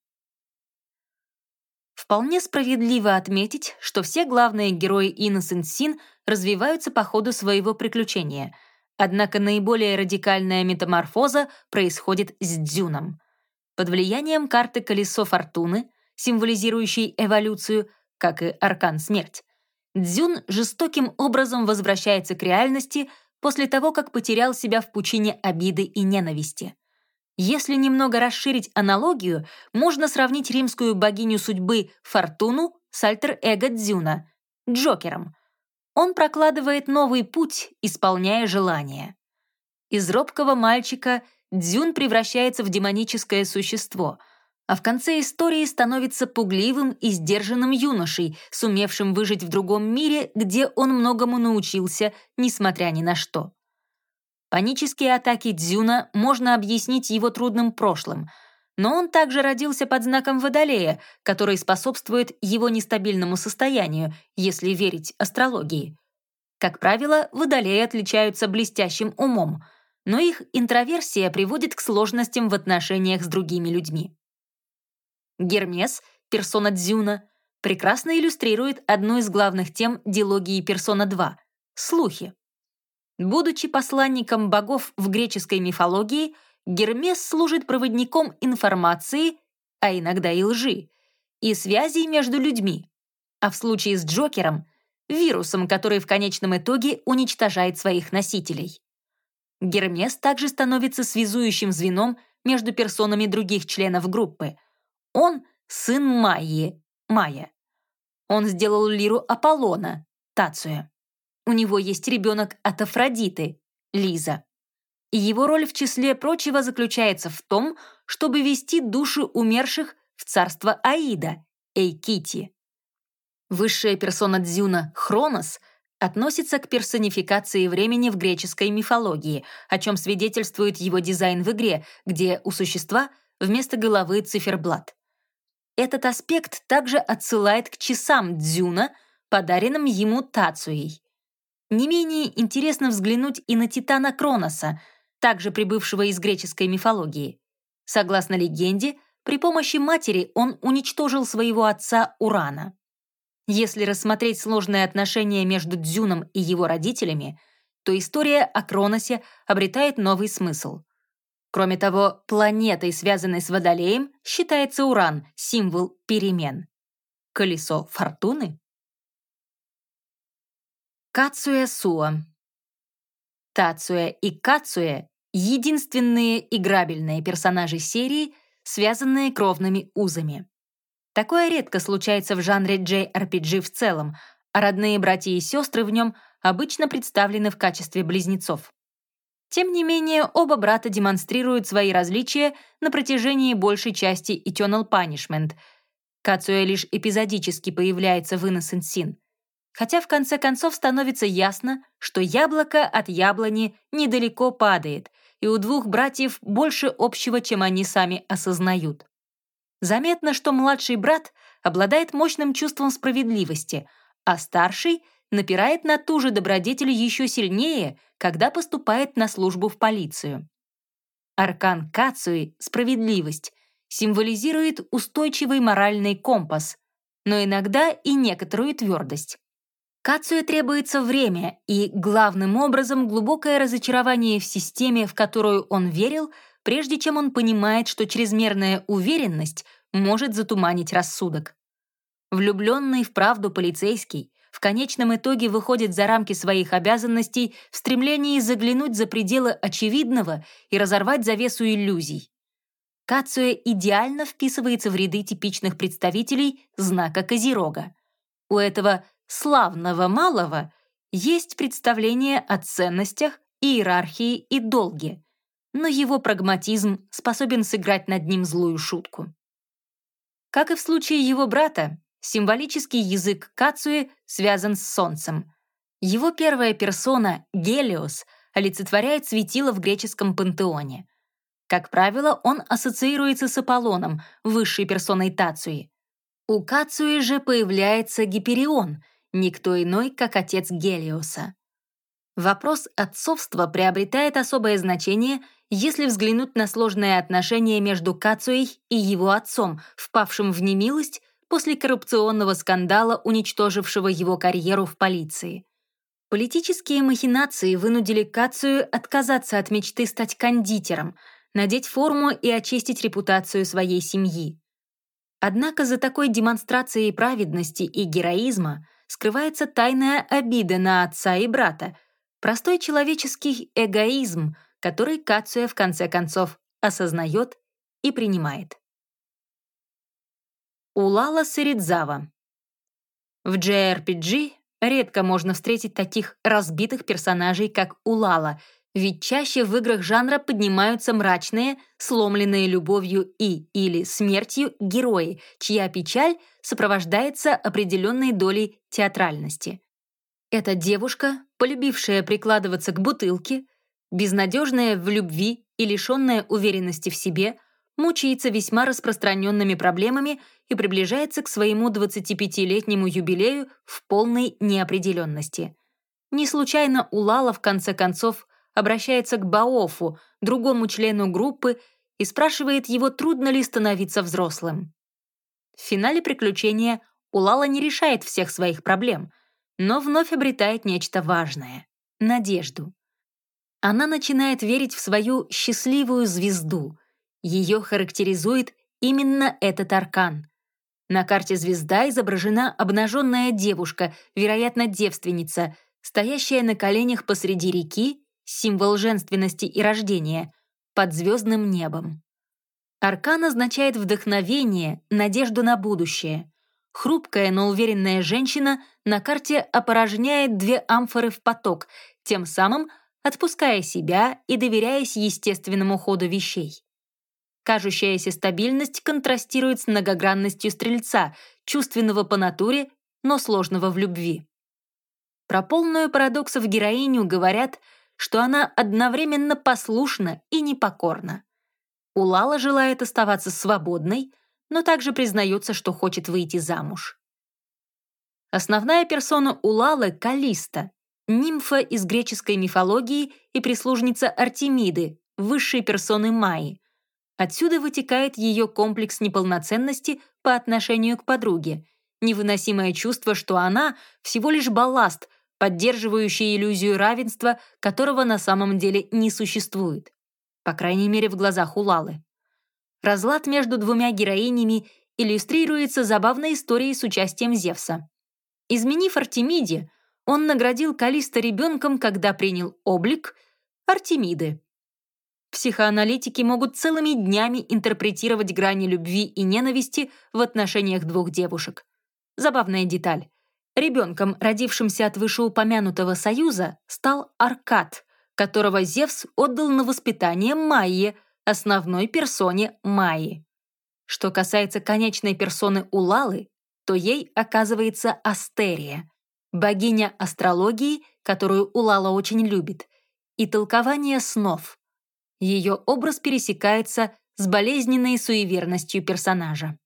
Вполне справедливо отметить, что все главные герои Innocent Sin развиваются по ходу своего приключения, однако наиболее радикальная метаморфоза происходит с Дзюном. Под влиянием карты «Колесо Фортуны», символизирующей эволюцию, как и аркан «Смерть», Дзюн жестоким образом возвращается к реальности после того, как потерял себя в пучине обиды и ненависти. Если немного расширить аналогию, можно сравнить римскую богиню судьбы Фортуну с альтер-эго Дзюна, Джокером. Он прокладывает новый путь, исполняя желания. Из робкого мальчика Дзюн превращается в демоническое существо, а в конце истории становится пугливым и сдержанным юношей, сумевшим выжить в другом мире, где он многому научился, несмотря ни на что. Панические атаки Дзюна можно объяснить его трудным прошлым, но он также родился под знаком Водолея, который способствует его нестабильному состоянию, если верить астрологии. Как правило, Водолеи отличаются блестящим умом, но их интроверсия приводит к сложностям в отношениях с другими людьми. Гермес, персона Дзюна, прекрасно иллюстрирует одну из главных тем дилогии «Персона 2» — слухи. Будучи посланником богов в греческой мифологии, Гермес служит проводником информации, а иногда и лжи, и связей между людьми, а в случае с Джокером — вирусом, который в конечном итоге уничтожает своих носителей. Гермес также становится связующим звеном между персонами других членов группы. Он — сын Майи, Майя. Он сделал лиру Аполлона, Тацуя. У него есть ребенок от Афродиты, Лиза. И его роль в числе прочего заключается в том, чтобы вести души умерших в царство Аида, Эйкити. Высшая персона Дзюна, Хронос, относится к персонификации времени в греческой мифологии, о чем свидетельствует его дизайн в игре, где у существа вместо головы циферблат. Этот аспект также отсылает к часам Дзюна, подаренным ему Тацуей. Не менее интересно взглянуть и на Титана Кроноса, также прибывшего из греческой мифологии. Согласно легенде, при помощи матери он уничтожил своего отца Урана. Если рассмотреть сложные отношения между Дзюном и его родителями, то история о Кроносе обретает новый смысл. Кроме того, планетой, связанной с Водолеем, считается Уран, символ перемен. Колесо фортуны? Кацуя Суа. Тацуя и Кацуя — единственные играбельные персонажи серии, связанные кровными узами. Такое редко случается в жанре JRPG в целом, а родные братья и сестры в нем обычно представлены в качестве близнецов. Тем не менее, оба брата демонстрируют свои различия на протяжении большей части Eternal Punishment. Кацуя лишь эпизодически появляется в Innocent Sin — хотя в конце концов становится ясно, что яблоко от яблони недалеко падает, и у двух братьев больше общего, чем они сами осознают. Заметно, что младший брат обладает мощным чувством справедливости, а старший напирает на ту же добродетель еще сильнее, когда поступает на службу в полицию. Аркан Кацуи — справедливость — символизирует устойчивый моральный компас, но иногда и некоторую твердость. Кацуе требуется время и, главным образом, глубокое разочарование в системе, в которую он верил, прежде чем он понимает, что чрезмерная уверенность может затуманить рассудок. Влюбленный в правду полицейский в конечном итоге выходит за рамки своих обязанностей в стремлении заглянуть за пределы очевидного и разорвать завесу иллюзий. Кацуэ идеально вписывается в ряды типичных представителей знака Козерога. У этого славного малого есть представление о ценностях, иерархии и долге, но его прагматизм способен сыграть над ним злую шутку. Как и в случае его брата, символический язык Кацуи связан с Солнцем. Его первая персона, Гелиос, олицетворяет светило в греческом пантеоне. Как правило, он ассоциируется с Аполлоном, высшей персоной Тацуи. У Кацуи же появляется Гиперион, никто иной, как отец Гелиоса. Вопрос отцовства приобретает особое значение, если взглянуть на сложные отношения между Кацуей и его отцом, впавшим в немилость после коррупционного скандала, уничтожившего его карьеру в полиции. Политические махинации вынудили Кацию отказаться от мечты стать кондитером, надеть форму и очистить репутацию своей семьи. Однако за такой демонстрацией праведности и героизма скрывается тайная обида на отца и брата, простой человеческий эгоизм, который Кацуя в конце концов осознает и принимает. Улала Сыридзава В JRPG редко можно встретить таких разбитых персонажей, как Улала, ведь чаще в играх жанра поднимаются мрачные, сломленные любовью и или смертью герои, чья печаль сопровождается определенной долей театральности. Эта девушка, полюбившая прикладываться к бутылке, безнадежная в любви и лишенная уверенности в себе, мучается весьма распространенными проблемами и приближается к своему 25-летнему юбилею в полной неопределенности. Не случайно Улала в конце концов обращается к Баофу, другому члену группы, и спрашивает его, трудно ли становиться взрослым. В финале приключения Улала не решает всех своих проблем — но вновь обретает нечто важное — надежду. Она начинает верить в свою счастливую звезду. Ее характеризует именно этот аркан. На карте звезда изображена обнаженная девушка, вероятно, девственница, стоящая на коленях посреди реки, символ женственности и рождения, под звездным небом. Аркан означает вдохновение, надежду на будущее. Хрупкая, но уверенная женщина на карте опорожняет две амфоры в поток, тем самым отпуская себя и доверяясь естественному ходу вещей. Кажущаяся стабильность контрастирует с многогранностью стрельца, чувственного по натуре, но сложного в любви. Про полную парадоксов героиню говорят, что она одновременно послушна и непокорна. Улала желает оставаться свободной — но также признается, что хочет выйти замуж. Основная персона Улалы — Калиста, нимфа из греческой мифологии и прислужница Артемиды, высшей персоны Майи. Отсюда вытекает ее комплекс неполноценности по отношению к подруге, невыносимое чувство, что она всего лишь балласт, поддерживающий иллюзию равенства, которого на самом деле не существует. По крайней мере, в глазах Улалы. Разлад между двумя героинями иллюстрируется забавной историей с участием Зевса. Изменив Артемиде, он наградил Калиста ребенком, когда принял облик Артемиды. Психоаналитики могут целыми днями интерпретировать грани любви и ненависти в отношениях двух девушек. Забавная деталь. Ребенком, родившимся от вышеупомянутого союза, стал Аркад, которого Зевс отдал на воспитание Майе, основной персоне Майи. Что касается конечной персоны Улалы, то ей оказывается Астерия, богиня астрологии, которую Улала очень любит, и толкование снов. Ее образ пересекается с болезненной суеверностью персонажа.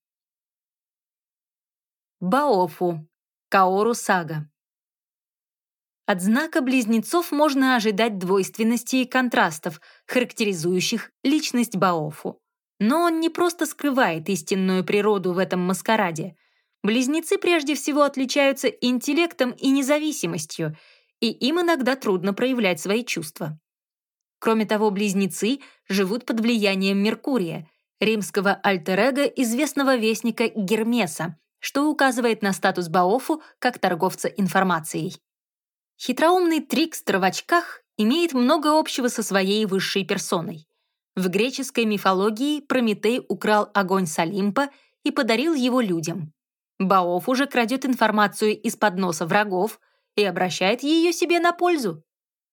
Баофу, Каору Сага. От знака близнецов можно ожидать двойственности и контрастов, характеризующих личность Баофу. Но он не просто скрывает истинную природу в этом маскараде. Близнецы прежде всего отличаются интеллектом и независимостью, и им иногда трудно проявлять свои чувства. Кроме того, близнецы живут под влиянием Меркурия, римского альтер известного вестника Гермеса, что указывает на статус Баофу как торговца информацией. Хитроумный трикстер в очках имеет много общего со своей высшей персоной. В греческой мифологии Прометей украл огонь с Олимпа и подарил его людям. Баоф уже крадет информацию из-под носа врагов и обращает ее себе на пользу.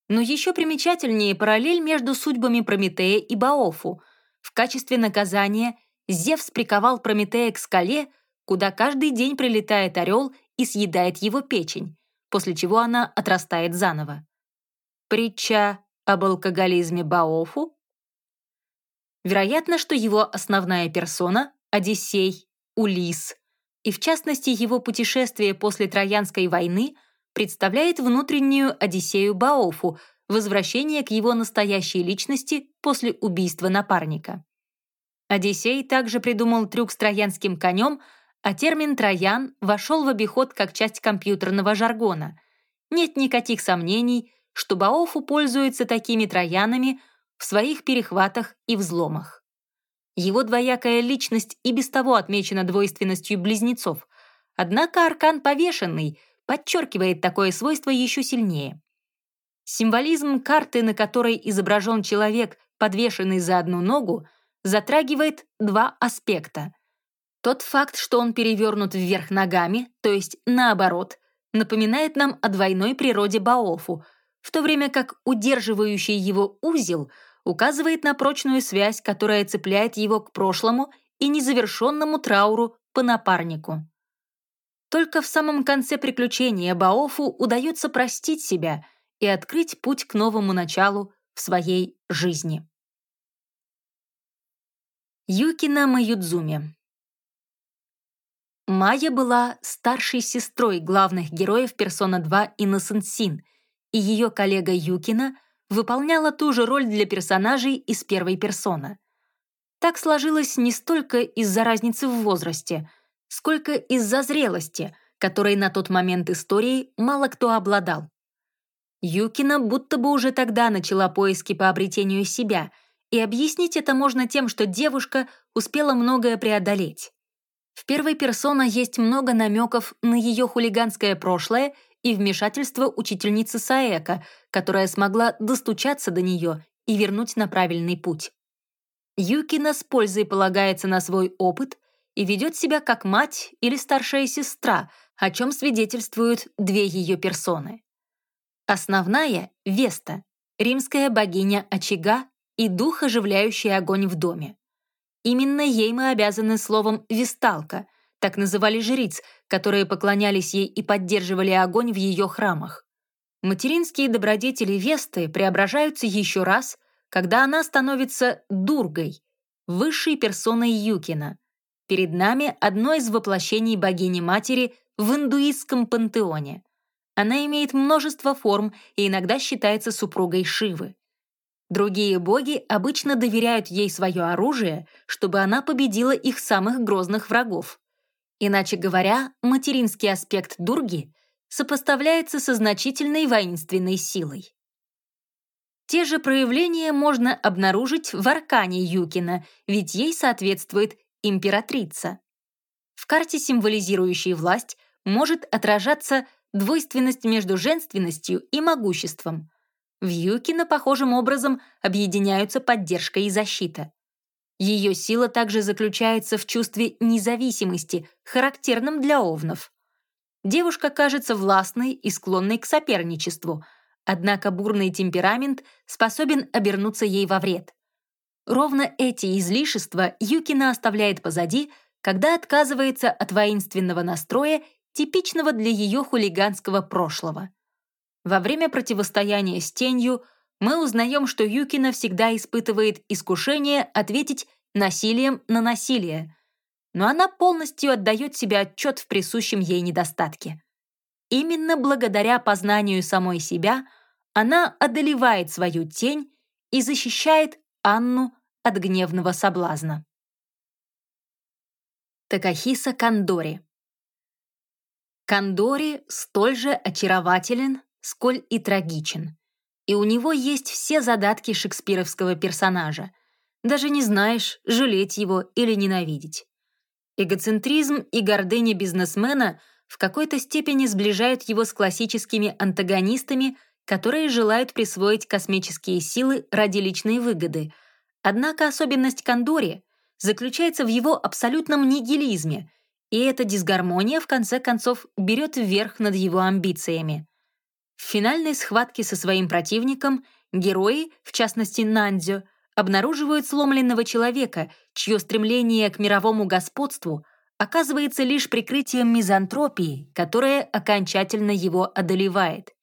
Но еще примечательнее параллель между судьбами Прометея и Баофу. В качестве наказания Зевс приковал Прометея к скале, куда каждый день прилетает орел и съедает его печень, после чего она отрастает заново. Притча об алкоголизме Баофу? Вероятно, что его основная персона — Одиссей, Улис, и в частности его путешествие после Троянской войны представляет внутреннюю Одиссею Баофу, возвращение к его настоящей личности после убийства напарника. Одиссей также придумал трюк с троянским конем, а термин «троян» вошел в обиход как часть компьютерного жаргона. Нет никаких сомнений, что Баофу пользуется такими троянами в своих перехватах и взломах. Его двоякая личность и без того отмечена двойственностью близнецов, однако аркан повешенный подчеркивает такое свойство еще сильнее. Символизм карты, на которой изображен человек, подвешенный за одну ногу, затрагивает два аспекта. Тот факт, что он перевернут вверх ногами, то есть наоборот, напоминает нам о двойной природе Баофу, в то время как удерживающий его узел указывает на прочную связь, которая цепляет его к прошлому и незавершенному трауру по напарнику. Только в самом конце приключения Баофу удается простить себя и открыть путь к новому началу в своей жизни. Юкина Маюдзуми Майя была старшей сестрой главных героев «Персона 2» Innocent Sin, и ее коллега Юкина выполняла ту же роль для персонажей из первой персоны. Так сложилось не столько из-за разницы в возрасте, сколько из-за зрелости, которой на тот момент истории мало кто обладал. Юкина будто бы уже тогда начала поиски по обретению себя — и объяснить это можно тем, что девушка успела многое преодолеть. В первой персона есть много намеков на ее хулиганское прошлое и вмешательство учительницы Саэка, которая смогла достучаться до нее и вернуть на правильный путь. Юкина с пользой полагается на свой опыт и ведет себя как мать или старшая сестра, о чем свидетельствуют две ее персоны. Основная — Веста, римская богиня очага и дух, оживляющий огонь в доме. Именно ей мы обязаны словом «висталка», так называли жриц, которые поклонялись ей и поддерживали огонь в ее храмах. Материнские добродетели Весты преображаются еще раз, когда она становится Дургой, высшей персоной Юкина. Перед нами одно из воплощений богини-матери в индуистском пантеоне. Она имеет множество форм и иногда считается супругой Шивы. Другие боги обычно доверяют ей свое оружие, чтобы она победила их самых грозных врагов. Иначе говоря, материнский аспект Дурги сопоставляется со значительной воинственной силой. Те же проявления можно обнаружить в аркане Юкина, ведь ей соответствует императрица. В карте, символизирующей власть, может отражаться двойственность между женственностью и могуществом, в Юкина похожим образом объединяются поддержка и защита. Ее сила также заключается в чувстве независимости, характерном для овнов. Девушка кажется властной и склонной к соперничеству, однако бурный темперамент способен обернуться ей во вред. Ровно эти излишества Юкина оставляет позади, когда отказывается от воинственного настроя, типичного для ее хулиганского прошлого. Во время противостояния с тенью мы узнаем, что Юкина всегда испытывает искушение ответить насилием на насилие, но она полностью отдает себе отчет в присущем ей недостатке. Именно благодаря познанию самой себя она одолевает свою тень и защищает Анну от гневного соблазна. Такахиса Кандори Кандори столь же очарователен, сколь и трагичен. И у него есть все задатки шекспировского персонажа. Даже не знаешь, жалеть его или ненавидеть. Эгоцентризм и гордыня бизнесмена в какой-то степени сближают его с классическими антагонистами, которые желают присвоить космические силы ради личной выгоды. Однако особенность Кондори заключается в его абсолютном нигилизме, и эта дисгармония в конце концов берет вверх над его амбициями. В финальной схватке со своим противником герои, в частности Нандзё, обнаруживают сломленного человека, чье стремление к мировому господству оказывается лишь прикрытием мизантропии, которая окончательно его одолевает.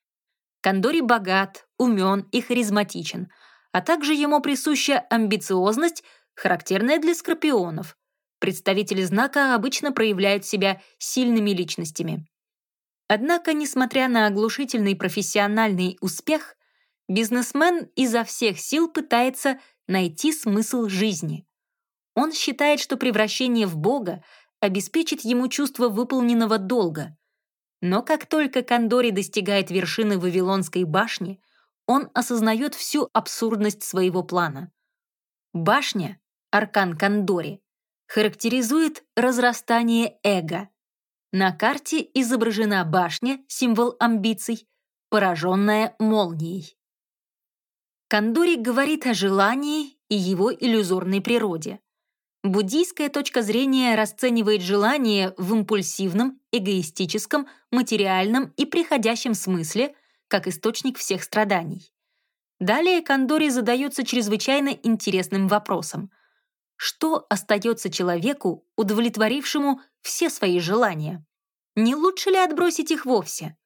Кандори богат, умен и харизматичен, а также ему присуща амбициозность, характерная для скорпионов. Представители знака обычно проявляют себя сильными личностями. Однако, несмотря на оглушительный профессиональный успех, бизнесмен изо всех сил пытается найти смысл жизни. Он считает, что превращение в Бога обеспечит ему чувство выполненного долга. Но как только Кандори достигает вершины Вавилонской башни, он осознает всю абсурдность своего плана. Башня, аркан Кандори, характеризует разрастание эго. На карте изображена башня, символ амбиций, пораженная молнией. Кандори говорит о желании и его иллюзорной природе. Буддийская точка зрения расценивает желание в импульсивном, эгоистическом, материальном и приходящем смысле как источник всех страданий. Далее Кандори задается чрезвычайно интересным вопросом — что остается человеку, удовлетворившему все свои желания? Не лучше ли отбросить их вовсе?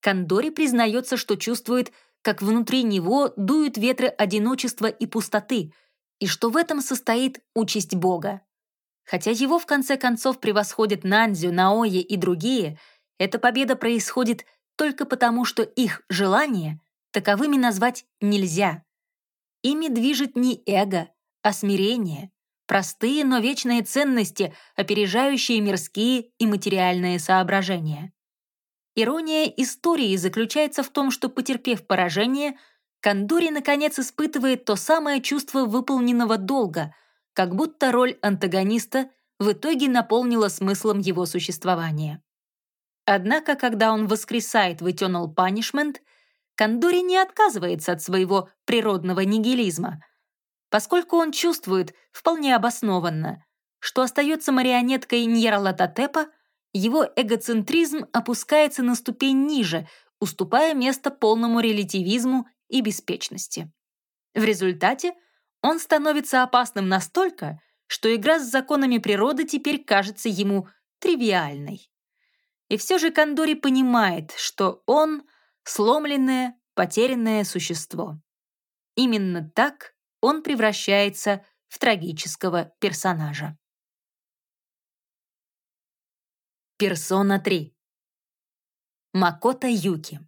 Кандори признается, что чувствует, как внутри него дуют ветры одиночества и пустоты, и что в этом состоит участь Бога. Хотя его в конце концов превосходят Нандзю, Наои и другие, эта победа происходит только потому, что их желания таковыми назвать нельзя. Ими движет не эго, а смирение, простые, но вечные ценности, опережающие мирские и материальные соображения. Ирония истории заключается в том, что, потерпев поражение, Кандори наконец испытывает то самое чувство выполненного долга, как будто роль антагониста в итоге наполнила смыслом его существования. Однако, когда он воскресает в Eternal Punishment, Кандори не отказывается от своего природного нигилизма — поскольку он чувствует, вполне обоснованно, что остается марионеткой Ньерлатотепа, его эгоцентризм опускается на ступень ниже, уступая место полному релятивизму и беспечности. В результате он становится опасным настолько, что игра с законами природы теперь кажется ему тривиальной. И все же Кандори понимает, что он — сломленное, потерянное существо. Именно так он превращается в трагического персонажа. Персона 3. Макото Юки.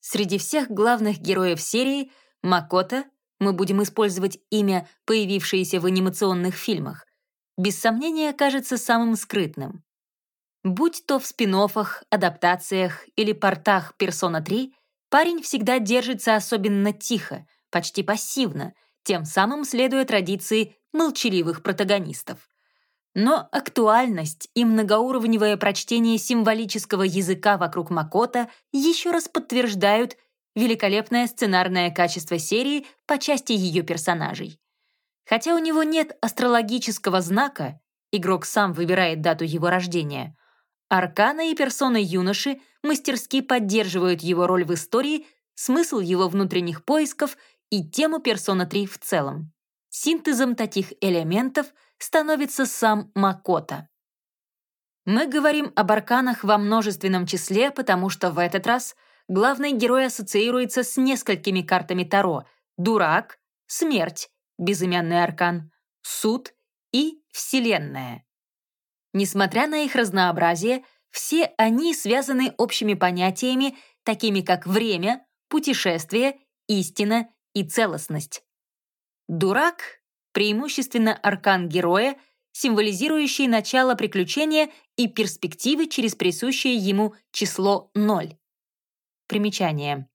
Среди всех главных героев серии Макото, мы будем использовать имя, появившееся в анимационных фильмах, без сомнения кажется самым скрытным. Будь то в спин адаптациях или портах «Персона 3», парень всегда держится особенно тихо, почти пассивно, тем самым следуя традиции молчаливых протагонистов. Но актуальность и многоуровневое прочтение символического языка вокруг Макота еще раз подтверждают великолепное сценарное качество серии по части ее персонажей. Хотя у него нет астрологического знака, игрок сам выбирает дату его рождения, аркана и персоны юноши мастерски поддерживают его роль в истории, смысл его внутренних поисков и тему Persona 3 в целом. Синтезом таких элементов становится сам Макота. Мы говорим об арканах во множественном числе, потому что в этот раз главный герой ассоциируется с несколькими картами Таро — Дурак, Смерть, Безымянный аркан, Суд и Вселенная. Несмотря на их разнообразие, все они связаны общими понятиями, такими как время, путешествие, истина и целостность. Дурак — преимущественно аркан героя, символизирующий начало приключения и перспективы через присущее ему число 0. Примечание.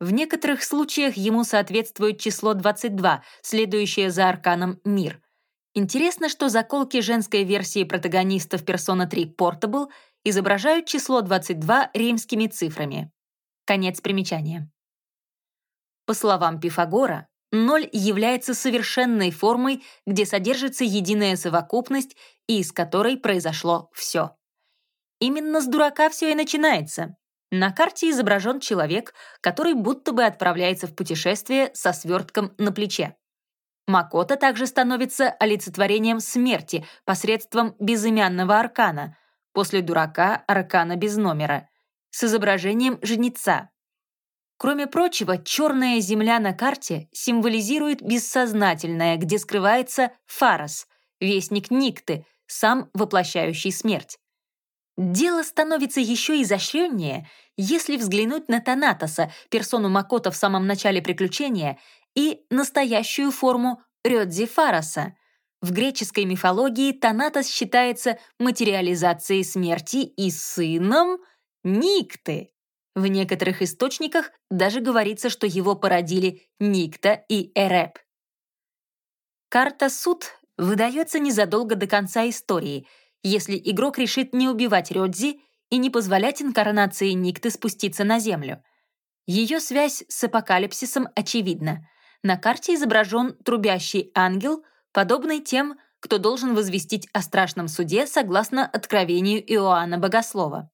В некоторых случаях ему соответствует число 22, следующее за арканом «Мир». Интересно, что заколки женской версии протагонистов Persona 3 Portable изображают число 22 римскими цифрами. Конец примечания. По словам Пифагора, ноль является совершенной формой, где содержится единая совокупность и из которой произошло все. Именно с дурака все и начинается. На карте изображен человек, который будто бы отправляется в путешествие со свертком на плече. Макота также становится олицетворением смерти посредством безымянного аркана, после дурака — аркана без номера, с изображением жнеца, Кроме прочего, черная земля на карте символизирует бессознательное, где скрывается Фарос, вестник Никты, сам воплощающий смерть. Дело становится еще изощреннее, если взглянуть на Танатоса, персону Макота в самом начале приключения, и настоящую форму Рёдзи Фароса. В греческой мифологии Танатос считается материализацией смерти и сыном Никты. В некоторых источниках даже говорится, что его породили Никта и Эреп. Карта «Суд» выдается незадолго до конца истории, если игрок решит не убивать Рёдзи и не позволять инкарнации Никты спуститься на Землю. Ее связь с апокалипсисом очевидна. На карте изображен трубящий ангел, подобный тем, кто должен возвестить о страшном суде согласно откровению Иоанна Богослова.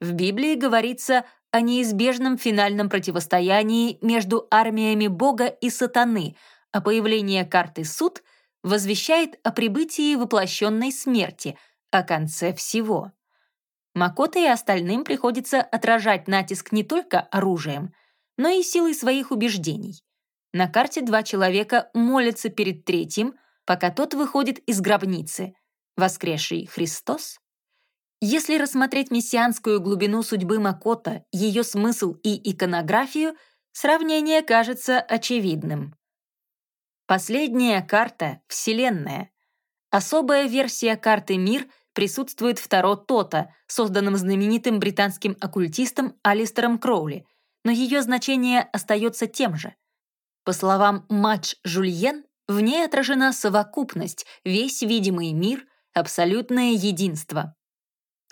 В Библии говорится о неизбежном финальном противостоянии между армиями Бога и сатаны, а появление карты «Суд» возвещает о прибытии воплощенной смерти, о конце всего. Макото и остальным приходится отражать натиск не только оружием, но и силой своих убеждений. На карте два человека молятся перед третьим, пока тот выходит из гробницы. Воскресший Христос если рассмотреть мессианскую глубину судьбы Макота, ее смысл и иконографию, сравнение кажется очевидным. Последняя карта — Вселенная. Особая версия карты «Мир» присутствует в Таро Тота, созданном знаменитым британским оккультистом Алистером Кроули, но ее значение остается тем же. По словам Мадж Жульен, в ней отражена совокупность, весь видимый мир, абсолютное единство.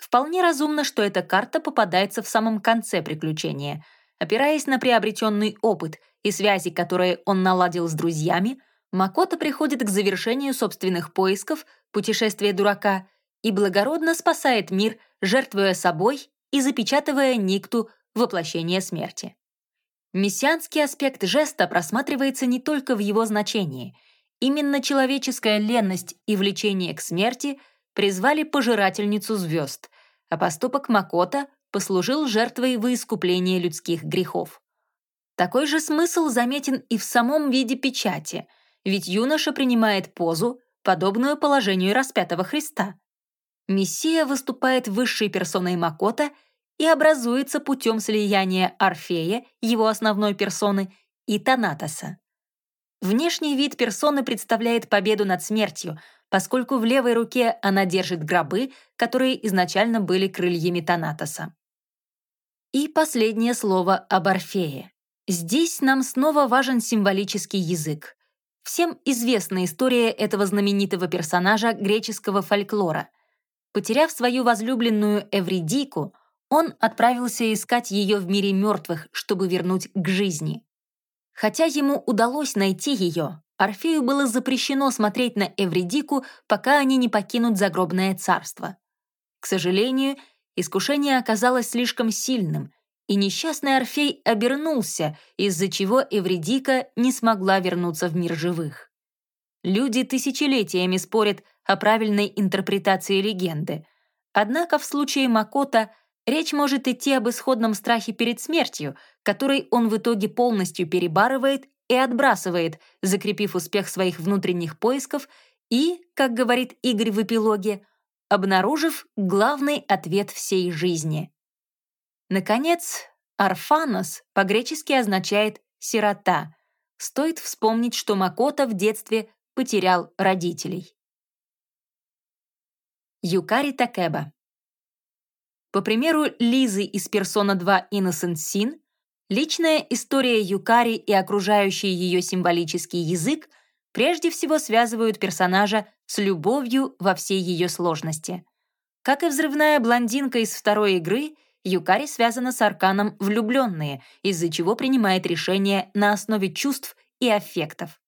Вполне разумно, что эта карта попадается в самом конце приключения. Опираясь на приобретенный опыт и связи, которые он наладил с друзьями, Макото приходит к завершению собственных поисков, путешествия дурака, и благородно спасает мир, жертвуя собой и запечатывая Никту воплощение смерти. Мессианский аспект жеста просматривается не только в его значении. Именно человеческая ленность и влечение к смерти — призвали пожирательницу звезд, а поступок Макота послужил жертвой во искупление людских грехов. Такой же смысл заметен и в самом виде печати, ведь юноша принимает позу, подобную положению распятого Христа. Мессия выступает высшей персоной Макота и образуется путем слияния Орфея, его основной персоны, и Танатоса. Внешний вид персоны представляет победу над смертью — поскольку в левой руке она держит гробы, которые изначально были крыльями Танатоса. И последнее слово об Орфее. Здесь нам снова важен символический язык. Всем известна история этого знаменитого персонажа греческого фольклора. Потеряв свою возлюбленную Эвридику, он отправился искать ее в мире мертвых, чтобы вернуть к жизни. Хотя ему удалось найти ее, Орфею было запрещено смотреть на Эвридику, пока они не покинут загробное царство. К сожалению, искушение оказалось слишком сильным, и несчастный Орфей обернулся, из-за чего Эвридика не смогла вернуться в мир живых. Люди тысячелетиями спорят о правильной интерпретации легенды. Однако в случае Макота речь может идти об исходном страхе перед смертью, который он в итоге полностью перебарывает и отбрасывает, закрепив успех своих внутренних поисков и, как говорит Игорь в эпилоге, обнаружив главный ответ всей жизни. Наконец, «Арфанос» по-гречески означает «сирота». Стоит вспомнить, что Макото в детстве потерял родителей. Юкари Такеба По примеру Лизы из «Персона 2 Innocent Sin», Личная история Юкари и окружающий ее символический язык прежде всего связывают персонажа с любовью во всей ее сложности. Как и взрывная блондинка из второй игры, Юкари связана с арканом «влюбленные», из-за чего принимает решения на основе чувств и аффектов.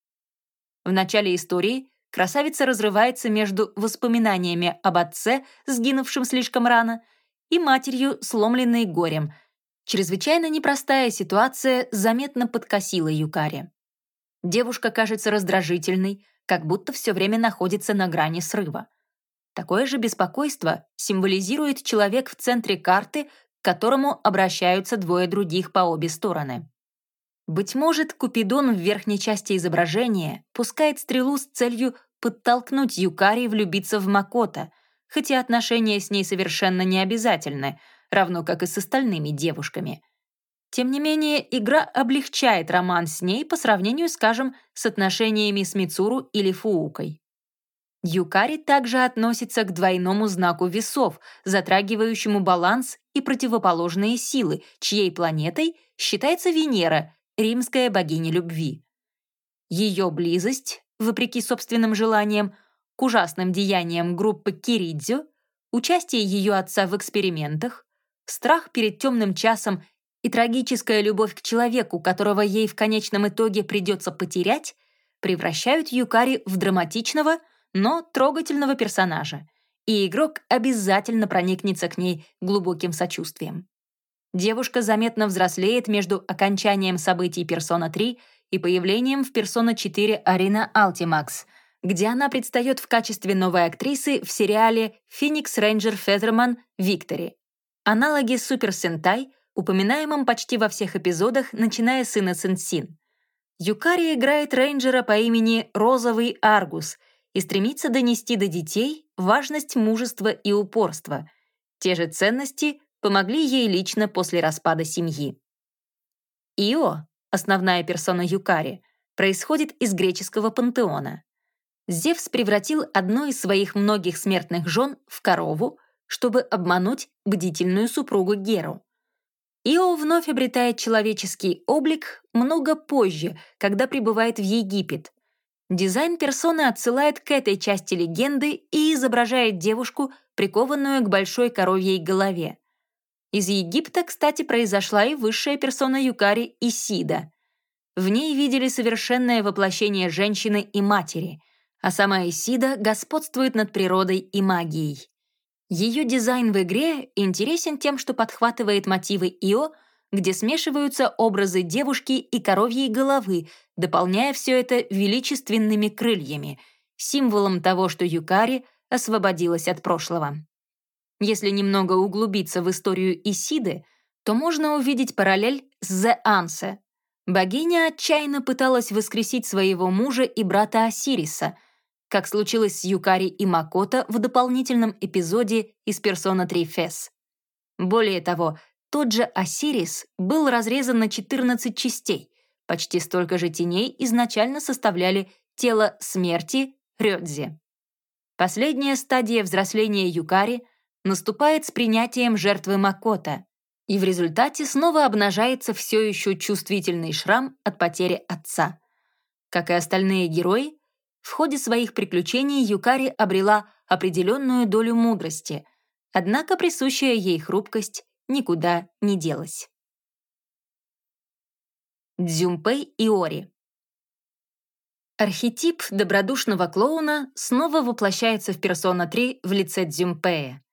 В начале истории красавица разрывается между воспоминаниями об отце, сгинувшем слишком рано, и матерью, сломленной горем — Чрезвычайно непростая ситуация заметно подкосила Юкари. Девушка кажется раздражительной, как будто все время находится на грани срыва. Такое же беспокойство символизирует человек в центре карты, к которому обращаются двое других по обе стороны. Быть может, Купидон в верхней части изображения пускает стрелу с целью подтолкнуть Юкари влюбиться в Макота, хотя отношения с ней совершенно не обязательны, равно как и с остальными девушками. Тем не менее, игра облегчает роман с ней по сравнению, скажем, с отношениями с Мицуру или Фуукой. Юкари также относится к двойному знаку весов, затрагивающему баланс и противоположные силы, чьей планетой считается Венера, римская богиня любви. Ее близость, вопреки собственным желаниям, к ужасным деяниям группы Киридзю, участие ее отца в экспериментах, страх перед темным часом и трагическая любовь к человеку, которого ей в конечном итоге придется потерять, превращают Юкари в драматичного, но трогательного персонажа, и игрок обязательно проникнется к ней глубоким сочувствием. Девушка заметно взрослеет между окончанием событий Persona 3 и появлением в Persona 4 Arena Ultimax, где она предстает в качестве новой актрисы в сериале «Феникс Рейнджер Федерман Виктори». Аналоги Супер Сентай, упоминаемым почти во всех эпизодах, начиная с Innocent Sin. Юкари играет рейнджера по имени Розовый Аргус и стремится донести до детей важность мужества и упорства. Те же ценности помогли ей лично после распада семьи. Ио, основная персона Юкари, происходит из греческого пантеона. Зевс превратил одну из своих многих смертных жен в корову, чтобы обмануть бдительную супругу Геру. Ио вновь обретает человеческий облик много позже, когда прибывает в Египет. Дизайн персоны отсылает к этой части легенды и изображает девушку, прикованную к большой коровьей голове. Из Египта, кстати, произошла и высшая персона Юкари Исида. В ней видели совершенное воплощение женщины и матери, а сама Исида господствует над природой и магией. Ее дизайн в игре интересен тем, что подхватывает мотивы Ио, где смешиваются образы девушки и коровьей головы, дополняя все это величественными крыльями, символом того, что Юкари освободилась от прошлого. Если немного углубиться в историю Исиды, то можно увидеть параллель с Зе Ансе. Богиня отчаянно пыталась воскресить своего мужа и брата Осириса, как случилось с Юкари и Макото в дополнительном эпизоде из «Персона 3 Фес». Более того, тот же Осирис был разрезан на 14 частей, почти столько же теней изначально составляли тело смерти Рёдзи. Последняя стадия взросления Юкари — наступает с принятием жертвы Макота, и в результате снова обнажается все еще чувствительный шрам от потери отца. Как и остальные герои, в ходе своих приключений Юкари обрела определенную долю мудрости, однако присущая ей хрупкость никуда не делась. Дзюмпэй Иори Архетип добродушного клоуна снова воплощается в «Персона 3» в лице Дзюмпэя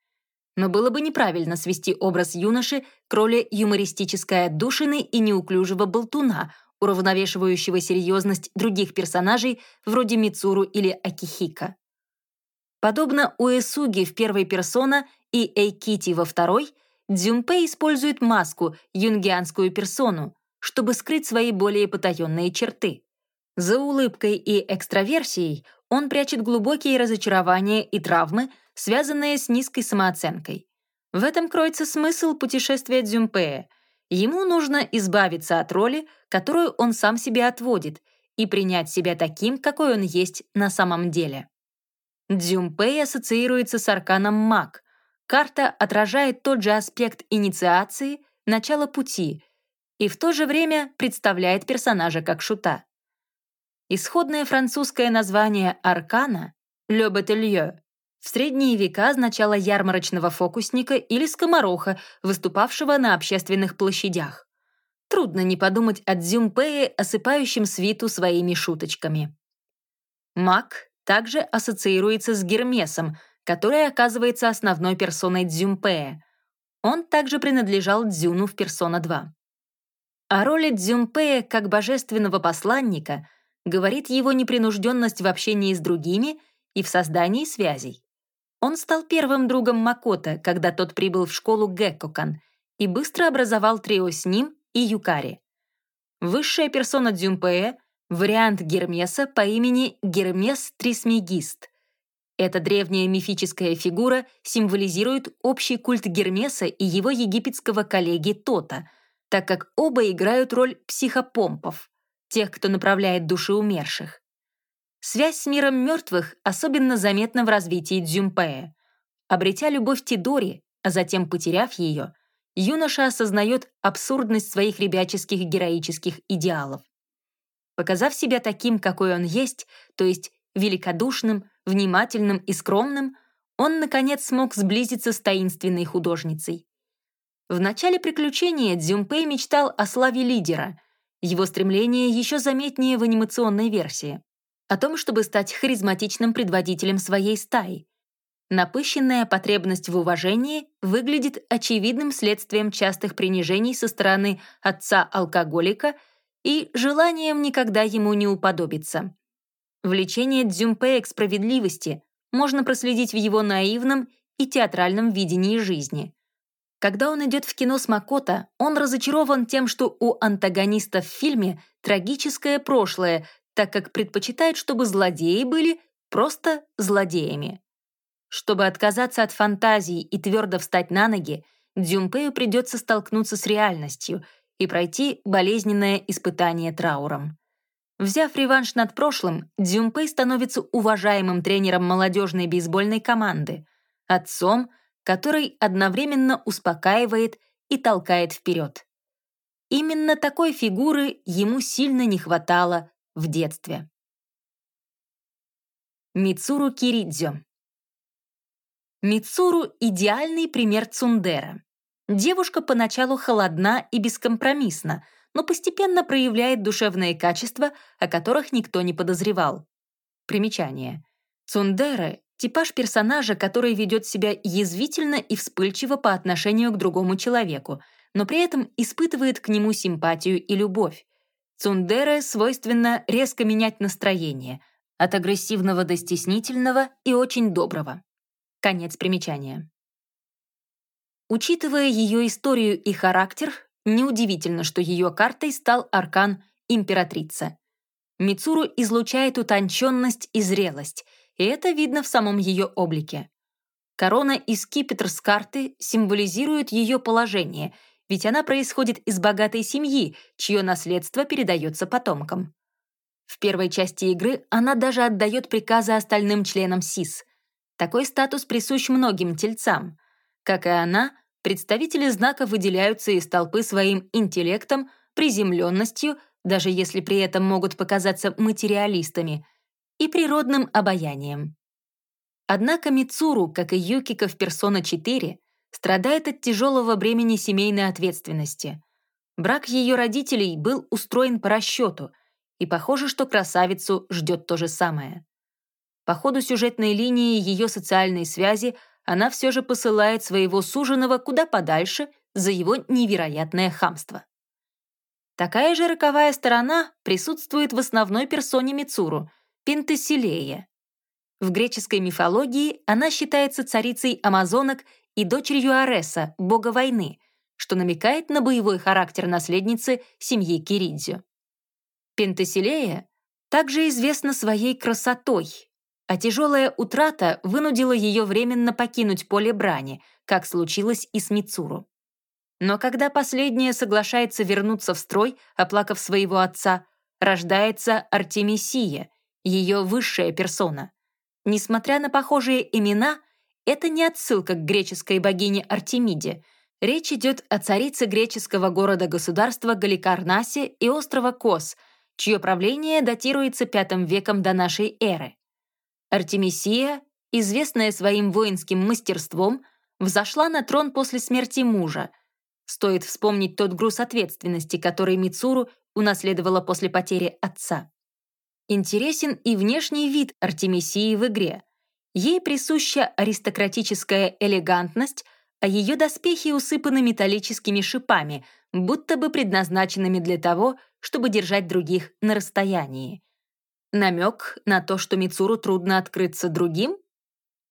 но было бы неправильно свести образ юноши к роли юмористической отдушины и неуклюжего болтуна, уравновешивающего серьезность других персонажей вроде Мицуру или Акихика. Подобно Уэсуги в первой персона и Эйкити во второй, Дзюмпэ использует маску, юнгианскую персону, чтобы скрыть свои более потаенные черты. За улыбкой и экстраверсией он прячет глубокие разочарования и травмы, связанные с низкой самооценкой. В этом кроется смысл путешествия Дзюмпея. Ему нужно избавиться от роли, которую он сам себе отводит, и принять себя таким, какой он есть на самом деле. Дзюмпэй ассоциируется с арканом маг. Карта отражает тот же аспект инициации, начала пути, и в то же время представляет персонажа как шута. Исходное французское название аркана — «Le Batelieu» в средние века означало ярмарочного фокусника или скомороха, выступавшего на общественных площадях. Трудно не подумать о Дзюмпее, осыпающем свиту своими шуточками. Маг также ассоциируется с Гермесом, который оказывается основной персоной Дзюмпея. Он также принадлежал Дзюну в «Персона 2». О роли Дзюмпея как божественного посланника говорит его непринужденность в общении с другими и в создании связей. Он стал первым другом Макота, когда тот прибыл в школу Геккокан, и быстро образовал трио с ним и Юкари. Высшая персона Дзюмпея — вариант Гермеса по имени Гермес Трисмегист. Эта древняя мифическая фигура символизирует общий культ Гермеса и его египетского коллеги Тота, так как оба играют роль психопомпов, тех, кто направляет души умерших. Связь с миром мертвых особенно заметна в развитии Дзюмпея. Обретя любовь Тидори, а затем потеряв ее, юноша осознает абсурдность своих ребяческих героических идеалов. Показав себя таким, какой он есть, то есть великодушным, внимательным и скромным, он, наконец, смог сблизиться с таинственной художницей. В начале приключения Дзюмпэй мечтал о славе лидера. Его стремление еще заметнее в анимационной версии. О том, чтобы стать харизматичным предводителем своей стаи. Напыщенная потребность в уважении выглядит очевидным следствием частых принижений со стороны отца-алкоголика и желанием никогда ему не уподобиться. Влечение Дзюмпея к справедливости можно проследить в его наивном и театральном видении жизни. Когда он идет в кино с Макото, он разочарован тем, что у антагониста в фильме трагическое прошлое, так как предпочитает, чтобы злодеи были просто злодеями. Чтобы отказаться от фантазий и твердо встать на ноги, Дзюмпею придется столкнуться с реальностью и пройти болезненное испытание трауром. Взяв реванш над прошлым, Дзюмпэй становится уважаемым тренером молодежной бейсбольной команды, отцом, который одновременно успокаивает и толкает вперед. Именно такой фигуры ему сильно не хватало в детстве. Мицуру Киридзё Мицуру — идеальный пример Цундера. Девушка поначалу холодна и бескомпромиссна, но постепенно проявляет душевные качества, о которых никто не подозревал. Примечание. Цундера — типаж персонажа, который ведет себя язвительно и вспыльчиво по отношению к другому человеку, но при этом испытывает к нему симпатию и любовь. Цундере свойственно резко менять настроение, от агрессивного до стеснительного и очень доброго. Конец примечания. Учитывая ее историю и характер, Неудивительно, что ее картой стал аркан «Императрица». Мицуру излучает утонченность и зрелость, и это видно в самом ее облике. Корона и скипетр с карты символизируют ее положение, ведь она происходит из богатой семьи, чье наследство передается потомкам. В первой части игры она даже отдает приказы остальным членам СИС. Такой статус присущ многим тельцам. Как и она, представители знака выделяются из толпы своим интеллектом, приземленностью, даже если при этом могут показаться материалистами, и природным обаянием. Однако Мицуру, как и Юкика в «Персона 4», страдает от тяжелого бремени семейной ответственности. Брак ее родителей был устроен по расчету, и похоже, что красавицу ждет то же самое. По ходу сюжетной линии ее социальной связи она все же посылает своего суженого куда подальше за его невероятное хамство. Такая же роковая сторона присутствует в основной персоне Мицуру — Пентеселея. В греческой мифологии она считается царицей амазонок и дочерью Ареса, бога войны, что намекает на боевой характер наследницы семьи Киридзю. Пентеселея также известна своей красотой, а тяжелая утрата вынудила ее временно покинуть поле брани, как случилось и с Мицуру. Но когда последняя соглашается вернуться в строй, оплакав своего отца, рождается Артемисия, ее высшая персона. Несмотря на похожие имена, это не отсылка к греческой богине Артемиде. Речь идет о царице греческого города-государства Галикарнасе и острова Кос, чье правление датируется V веком до нашей эры. Артемисия, известная своим воинским мастерством, взошла на трон после смерти мужа. Стоит вспомнить тот груз ответственности, который Мицуру унаследовала после потери отца. Интересен и внешний вид Артемисии в игре. Ей присуща аристократическая элегантность, а ее доспехи усыпаны металлическими шипами, будто бы предназначенными для того, чтобы держать других на расстоянии. Намек на то, что Мицуру трудно открыться другим?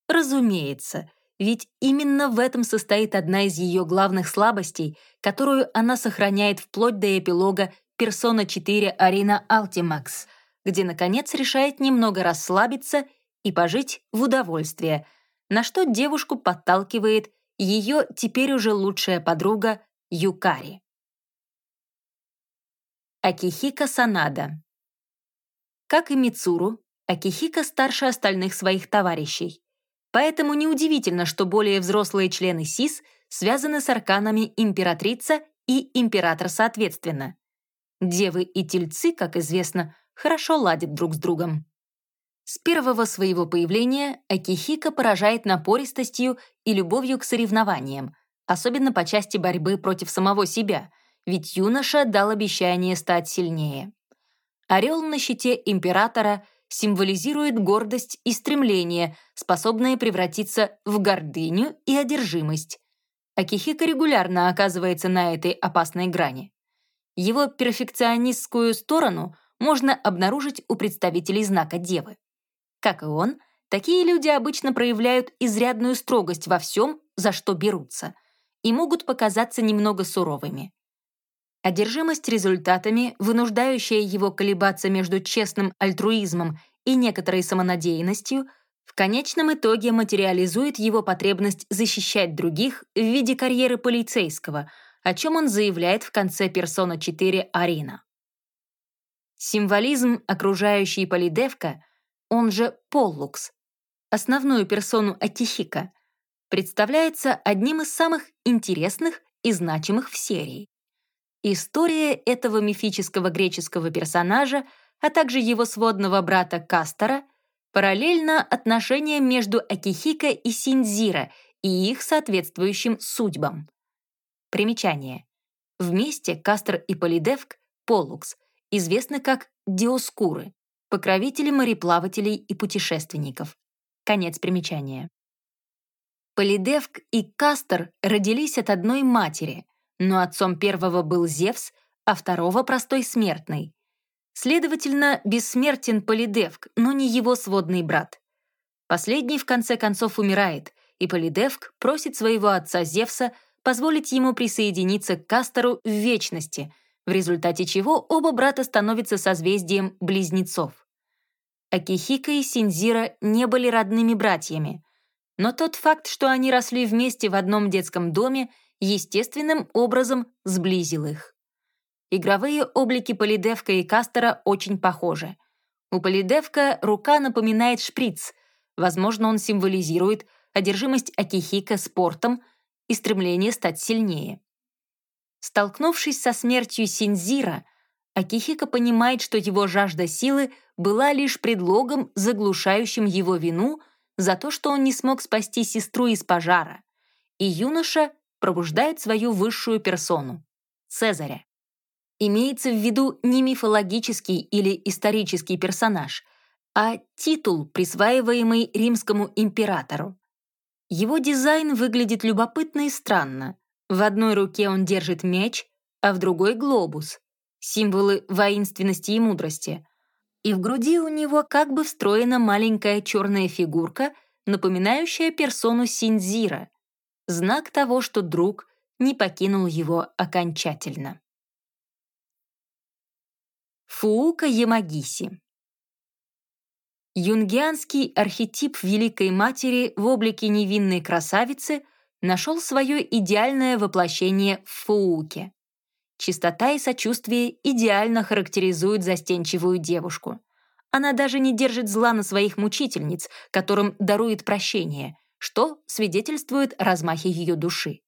Разумеется, ведь именно в этом состоит одна из ее главных слабостей, которую она сохраняет вплоть до эпилога персона 4 Арина Алтимакс, где, наконец, решает немного расслабиться и пожить в удовольствие, на что девушку подталкивает ее теперь уже лучшая подруга Юкари. Акихика Санада Как и Мицуру, Акихика старше остальных своих товарищей. Поэтому неудивительно, что более взрослые члены СИС связаны с арканами императрица и император соответственно. Девы и тельцы, как известно, хорошо ладят друг с другом. С первого своего появления Акихика поражает напористостью и любовью к соревнованиям, особенно по части борьбы против самого себя, ведь юноша дал обещание стать сильнее. Орел на щите императора символизирует гордость и стремление, способные превратиться в гордыню и одержимость. Акихика регулярно оказывается на этой опасной грани. Его перфекционистскую сторону можно обнаружить у представителей знака Девы. Как и он, такие люди обычно проявляют изрядную строгость во всем, за что берутся, и могут показаться немного суровыми. Одержимость результатами, вынуждающая его колебаться между честным альтруизмом и некоторой самонадеянностью, в конечном итоге материализует его потребность защищать других в виде карьеры полицейского, о чем он заявляет в конце «Персона 4» Арина. Символизм окружающей Полидевка, он же Поллукс, основную персону Атихика, представляется одним из самых интересных и значимых в серии. История этого мифического греческого персонажа, а также его сводного брата Кастера — Параллельно отношениям между Акихика и Синдзира и их соответствующим судьбам. Примечание. Вместе Кастер и Полидевк, Полукс, известны как Диоскуры, покровители мореплавателей и путешественников. Конец примечания. Полидевк и Кастер родились от одной матери, но отцом первого был Зевс, а второго — простой смертный. Следовательно, бессмертен Полидевк, но не его сводный брат. Последний в конце концов умирает, и Полидевк просит своего отца Зевса позволить ему присоединиться к Кастору в вечности, в результате чего оба брата становятся созвездием близнецов. Акихика и Синзира не были родными братьями, но тот факт, что они росли вместе в одном детском доме, естественным образом сблизил их. Игровые облики Полидевка и Кастера очень похожи. У Полидевка рука напоминает шприц. Возможно, он символизирует одержимость Акихика спортом и стремление стать сильнее. Столкнувшись со смертью Синзира, Акихика понимает, что его жажда силы была лишь предлогом, заглушающим его вину за то, что он не смог спасти сестру из пожара. И юноша пробуждает свою высшую персону — Цезаря. Имеется в виду не мифологический или исторический персонаж, а титул, присваиваемый римскому императору. Его дизайн выглядит любопытно и странно. В одной руке он держит меч, а в другой — глобус, символы воинственности и мудрости. И в груди у него как бы встроена маленькая черная фигурка, напоминающая персону Синзира, знак того, что друг не покинул его окончательно. Фуука Ямагиси. Юнгианский архетип Великой Матери в облике невинной красавицы нашел свое идеальное воплощение в Фууке. Чистота и сочувствие идеально характеризуют застенчивую девушку. Она даже не держит зла на своих мучительниц, которым дарует прощение, что свидетельствует размахе ее души.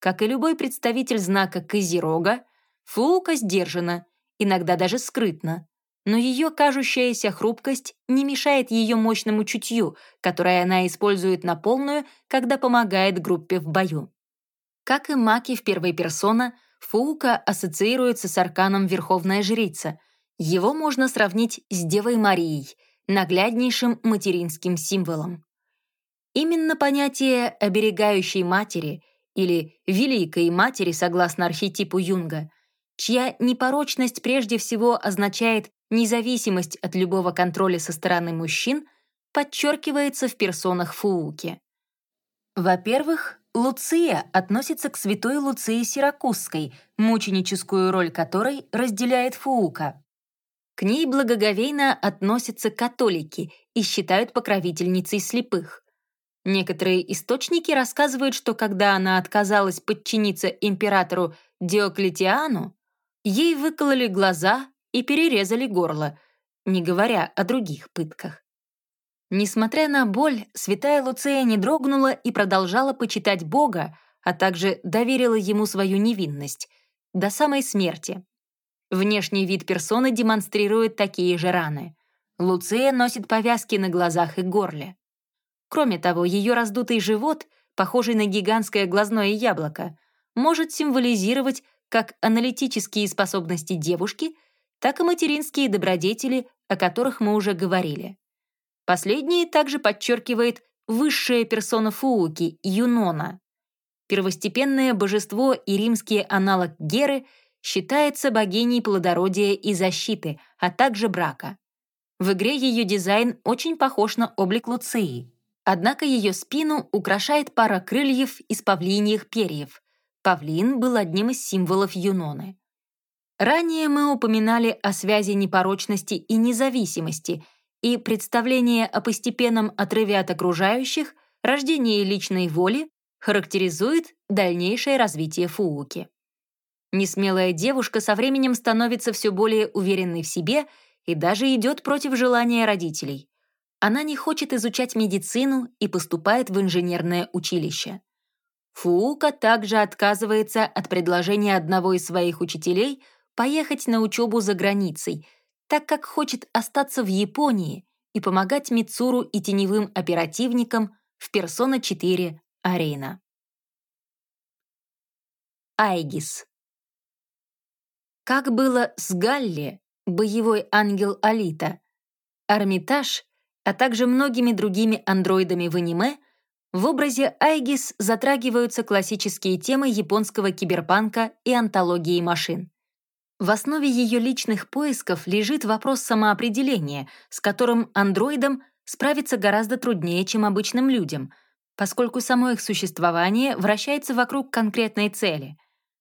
Как и любой представитель знака Козерога, Фуука сдержана иногда даже скрытно. Но ее кажущаяся хрупкость не мешает ее мощному чутью, которое она использует на полную, когда помогает группе в бою. Как и Маки в первой персона, Фуука ассоциируется с арканом Верховная Жрица. Его можно сравнить с Девой Марией, нагляднейшим материнским символом. Именно понятие «оберегающей матери» или «великой матери» согласно архетипу Юнга — чья непорочность прежде всего означает независимость от любого контроля со стороны мужчин, подчеркивается в персонах Фууки. Во-первых, Луция относится к святой Луции Сиракузской, мученическую роль которой разделяет Фуука. К ней благоговейно относятся католики и считают покровительницей слепых. Некоторые источники рассказывают, что когда она отказалась подчиниться императору Диоклетиану, ей выкололи глаза и перерезали горло, не говоря о других пытках. Несмотря на боль, святая Луция не дрогнула и продолжала почитать Бога, а также доверила ему свою невинность до самой смерти. Внешний вид персоны демонстрирует такие же раны. Луция носит повязки на глазах и горле. Кроме того, ее раздутый живот, похожий на гигантское глазное яблоко, может символизировать как аналитические способности девушки, так и материнские добродетели, о которых мы уже говорили. Последнее также подчеркивает высшая персона Фууки, Юнона. Первостепенное божество и римский аналог Геры считается богиней плодородия и защиты, а также брака. В игре ее дизайн очень похож на облик Луции. Однако ее спину украшает пара крыльев из павлиньих перьев. Павлин был одним из символов Юноны. Ранее мы упоминали о связи непорочности и независимости, и представление о постепенном отрыве от окружающих, рождении личной воли характеризует дальнейшее развитие Фууки. Несмелая девушка со временем становится все более уверенной в себе и даже идет против желания родителей. Она не хочет изучать медицину и поступает в инженерное училище. Фуука также отказывается от предложения одного из своих учителей поехать на учебу за границей, так как хочет остаться в Японии и помогать Мицуру и теневым оперативникам в «Персона 4. Арена». Айгис Как было с Галли, боевой ангел Алита, Армитаж а также многими другими андроидами в аниме, в образе Айгис затрагиваются классические темы японского киберпанка и антологии машин. В основе ее личных поисков лежит вопрос самоопределения, с которым андроидам справиться гораздо труднее, чем обычным людям, поскольку само их существование вращается вокруг конкретной цели.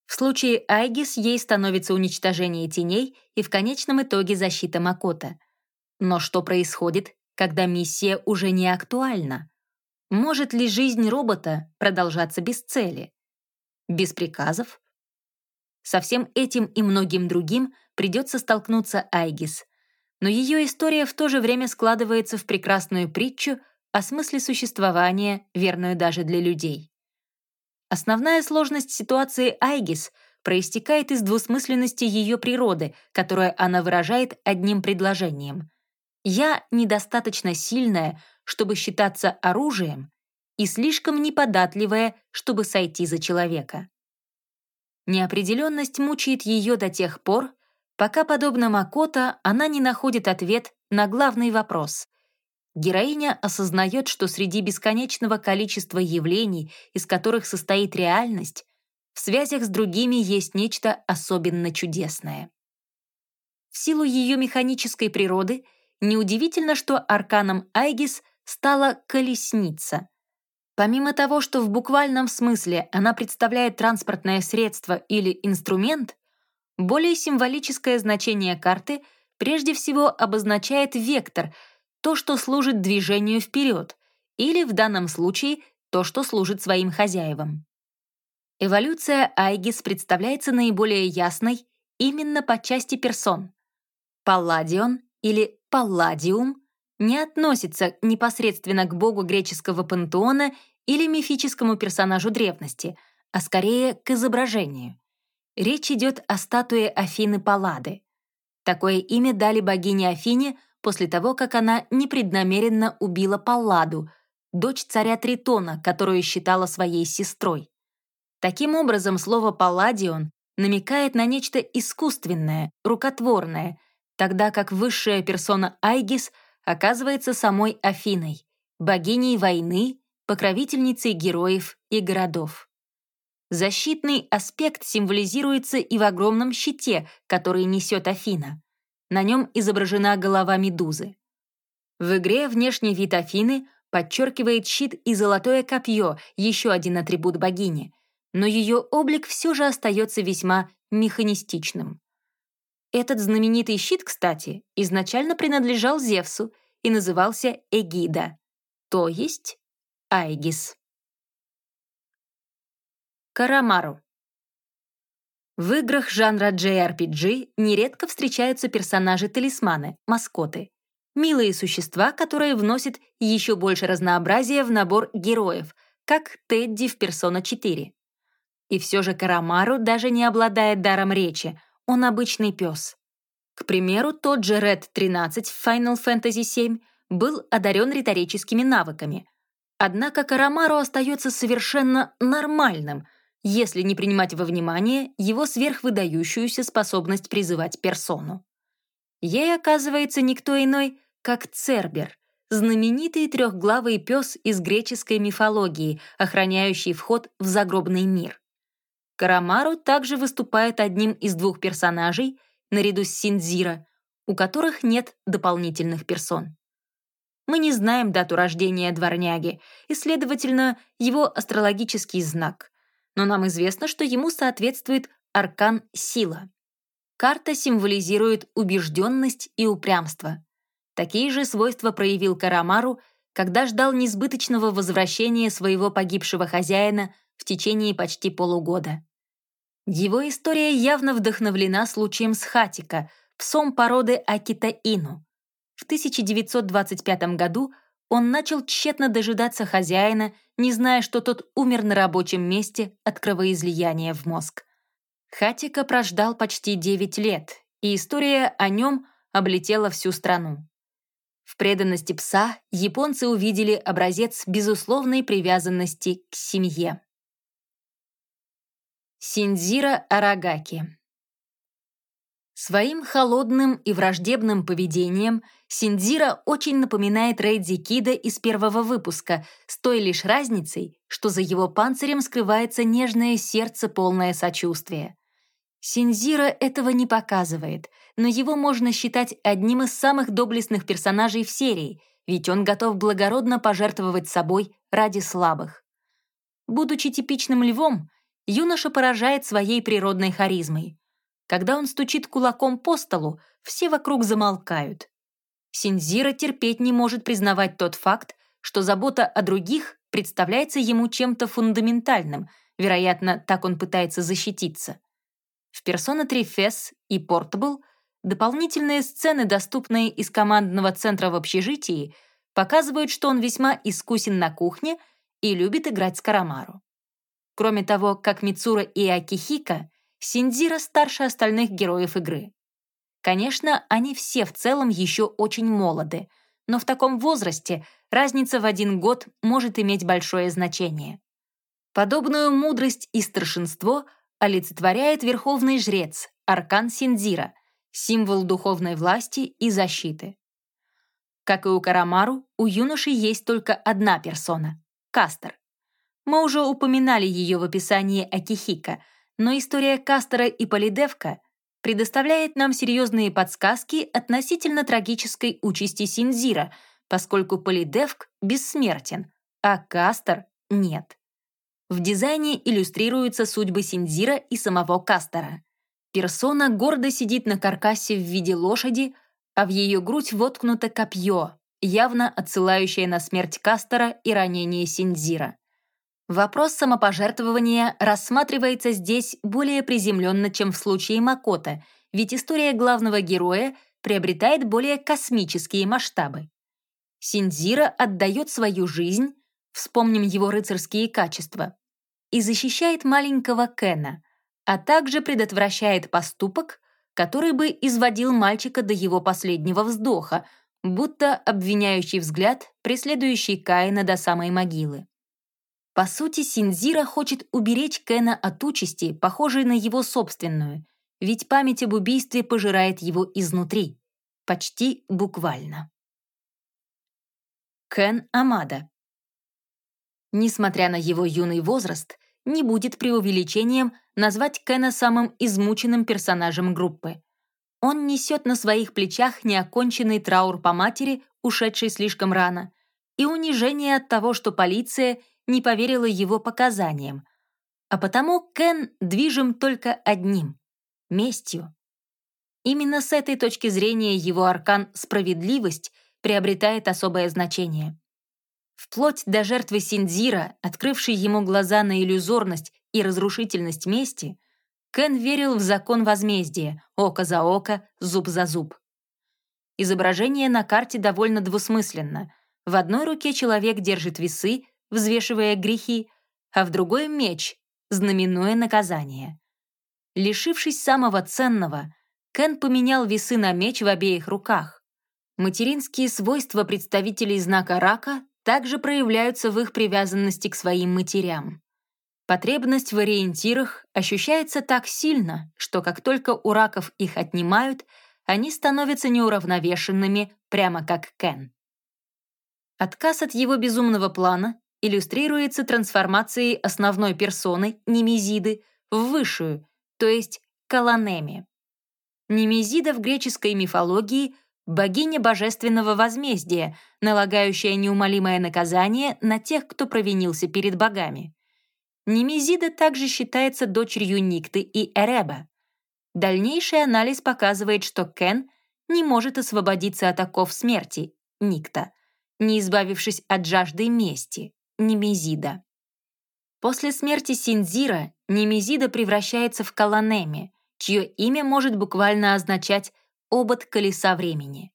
В случае Айгис ей становится уничтожение теней и в конечном итоге защита Макота. Но что происходит, когда миссия уже не актуальна? Может ли жизнь робота продолжаться без цели? Без приказов? Со всем этим и многим другим придется столкнуться Айгис. Но ее история в то же время складывается в прекрасную притчу о смысле существования, верную даже для людей. Основная сложность ситуации Айгис проистекает из двусмысленности ее природы, которую она выражает одним предложением. Я недостаточно сильная, чтобы считаться оружием, и слишком неподатливая, чтобы сойти за человека. Неопределенность мучает ее до тех пор, пока, подобно Макото, она не находит ответ на главный вопрос. Героиня осознает, что среди бесконечного количества явлений, из которых состоит реальность, в связях с другими есть нечто особенно чудесное. В силу ее механической природы — Неудивительно, что арканом Айгис стала колесница. Помимо того, что в буквальном смысле она представляет транспортное средство или инструмент, более символическое значение карты прежде всего обозначает вектор, то, что служит движению вперед, или в данном случае то, что служит своим хозяевам. Эволюция Айгис представляется наиболее ясной именно по части персон. Палладион или Палладиум не относится непосредственно к богу греческого пантеона или мифическому персонажу древности, а скорее к изображению. Речь идет о статуе Афины Паллады. Такое имя дали богине Афине после того, как она непреднамеренно убила Палладу, дочь царя Тритона, которую считала своей сестрой. Таким образом, слово «палладион» намекает на нечто искусственное, рукотворное — тогда как высшая персона Айгис оказывается самой Афиной, богиней войны, покровительницей героев и городов. Защитный аспект символизируется и в огромном щите, который несет Афина. На нем изображена голова медузы. В игре внешний вид Афины подчеркивает щит и золотое копье, еще один атрибут богини, но ее облик все же остается весьма механистичным. Этот знаменитый щит, кстати, изначально принадлежал Зевсу и назывался Эгида, то есть Айгис. Карамару. В играх жанра JRPG нередко встречаются персонажи-талисманы, маскоты. Милые существа, которые вносят еще больше разнообразия в набор героев, как Тедди в Persona 4. И все же Карамару даже не обладает даром речи, он обычный пес. К примеру, тот же Red 13 в Final Fantasy VII был одарен риторическими навыками. Однако Карамару остается совершенно нормальным, если не принимать во внимание его сверхвыдающуюся способность призывать персону. Ей оказывается никто иной, как Цербер, знаменитый трехглавый пес из греческой мифологии, охраняющий вход в загробный мир. Карамару также выступает одним из двух персонажей, наряду с Синдзира, у которых нет дополнительных персон. Мы не знаем дату рождения дворняги и, следовательно, его астрологический знак, но нам известно, что ему соответствует аркан «Сила». Карта символизирует убежденность и упрямство. Такие же свойства проявил Карамару, когда ждал несбыточного возвращения своего погибшего хозяина в течение почти полугода. Его история явно вдохновлена случаем с Хатика, псом породы Акита-Ину. В 1925 году он начал тщетно дожидаться хозяина, не зная, что тот умер на рабочем месте от кровоизлияния в мозг. Хатика прождал почти 9 лет, и история о нем облетела всю страну. В преданности пса японцы увидели образец безусловной привязанности к семье. Синдзира Арагаки Своим холодным и враждебным поведением Синдзира очень напоминает Рейдзи Кида из первого выпуска, с той лишь разницей, что за его панцирем скрывается нежное сердце, полное сочувствия. Синдзира этого не показывает, но его можно считать одним из самых доблестных персонажей в серии, ведь он готов благородно пожертвовать собой ради слабых. Будучи типичным львом, юноша поражает своей природной харизмой. Когда он стучит кулаком по столу, все вокруг замолкают. Синзира терпеть не может признавать тот факт, что забота о других представляется ему чем-то фундаментальным, вероятно, так он пытается защититься. В Persona 3 FES и Portable дополнительные сцены, доступные из командного центра в общежитии, показывают, что он весьма искусен на кухне и любит играть с Карамару. Кроме того, как Мицура и Акихика, Синдзира старше остальных героев игры. Конечно, они все в целом еще очень молоды, но в таком возрасте разница в один год может иметь большое значение. Подобную мудрость и старшинство олицетворяет верховный жрец, аркан Синдзира, символ духовной власти и защиты. Как и у Карамару, у юноши есть только одна персона — Кастер. Мы уже упоминали ее в описании Акихика, но история Кастера и Полидевка предоставляет нам серьезные подсказки относительно трагической участи Синзира, поскольку Полидевк бессмертен, а Кастер — нет. В дизайне иллюстрируются судьбы Синзира и самого Кастера. Персона гордо сидит на каркасе в виде лошади, а в ее грудь воткнуто копье, явно отсылающее на смерть Кастера и ранение Синзира. Вопрос самопожертвования рассматривается здесь более приземленно, чем в случае Макота, ведь история главного героя приобретает более космические масштабы. Синдзира отдает свою жизнь, вспомним его рыцарские качества, и защищает маленького Кена, а также предотвращает поступок, который бы изводил мальчика до его последнего вздоха, будто обвиняющий взгляд, преследующий Каина до самой могилы. По сути, Синзира хочет уберечь Кена от участи, похожей на его собственную, ведь память об убийстве пожирает его изнутри, почти буквально. Кен Амада Несмотря на его юный возраст, не будет преувеличением назвать Кена самым измученным персонажем группы. Он несет на своих плечах неоконченный траур по матери, ушедшей слишком рано, и унижение от того, что полиция не поверила его показаниям, а потому Кен движим только одним — местью. Именно с этой точки зрения его аркан «справедливость» приобретает особое значение. Вплоть до жертвы Синдзира, открывшей ему глаза на иллюзорность и разрушительность мести, Кен верил в закон возмездия — око за око, зуб за зуб. Изображение на карте довольно двусмысленно. В одной руке человек держит весы, взвешивая грехи, а в другой — меч, знаменуя наказание. Лишившись самого ценного, Кен поменял весы на меч в обеих руках. Материнские свойства представителей знака рака также проявляются в их привязанности к своим матерям. Потребность в ориентирах ощущается так сильно, что как только у раков их отнимают, они становятся неуравновешенными, прямо как Кен. Отказ от его безумного плана иллюстрируется трансформацией основной персоны, Немезиды, в высшую, то есть Каланеми. Немезида в греческой мифологии — богиня божественного возмездия, налагающая неумолимое наказание на тех, кто провинился перед богами. Немезида также считается дочерью Никты и Эреба. Дальнейший анализ показывает, что Кен не может освободиться от оков смерти, Никта, не избавившись от жажды мести, Немезида. После смерти Синдзира Немезида превращается в Каланеми, чье имя может буквально означать «обод колеса времени».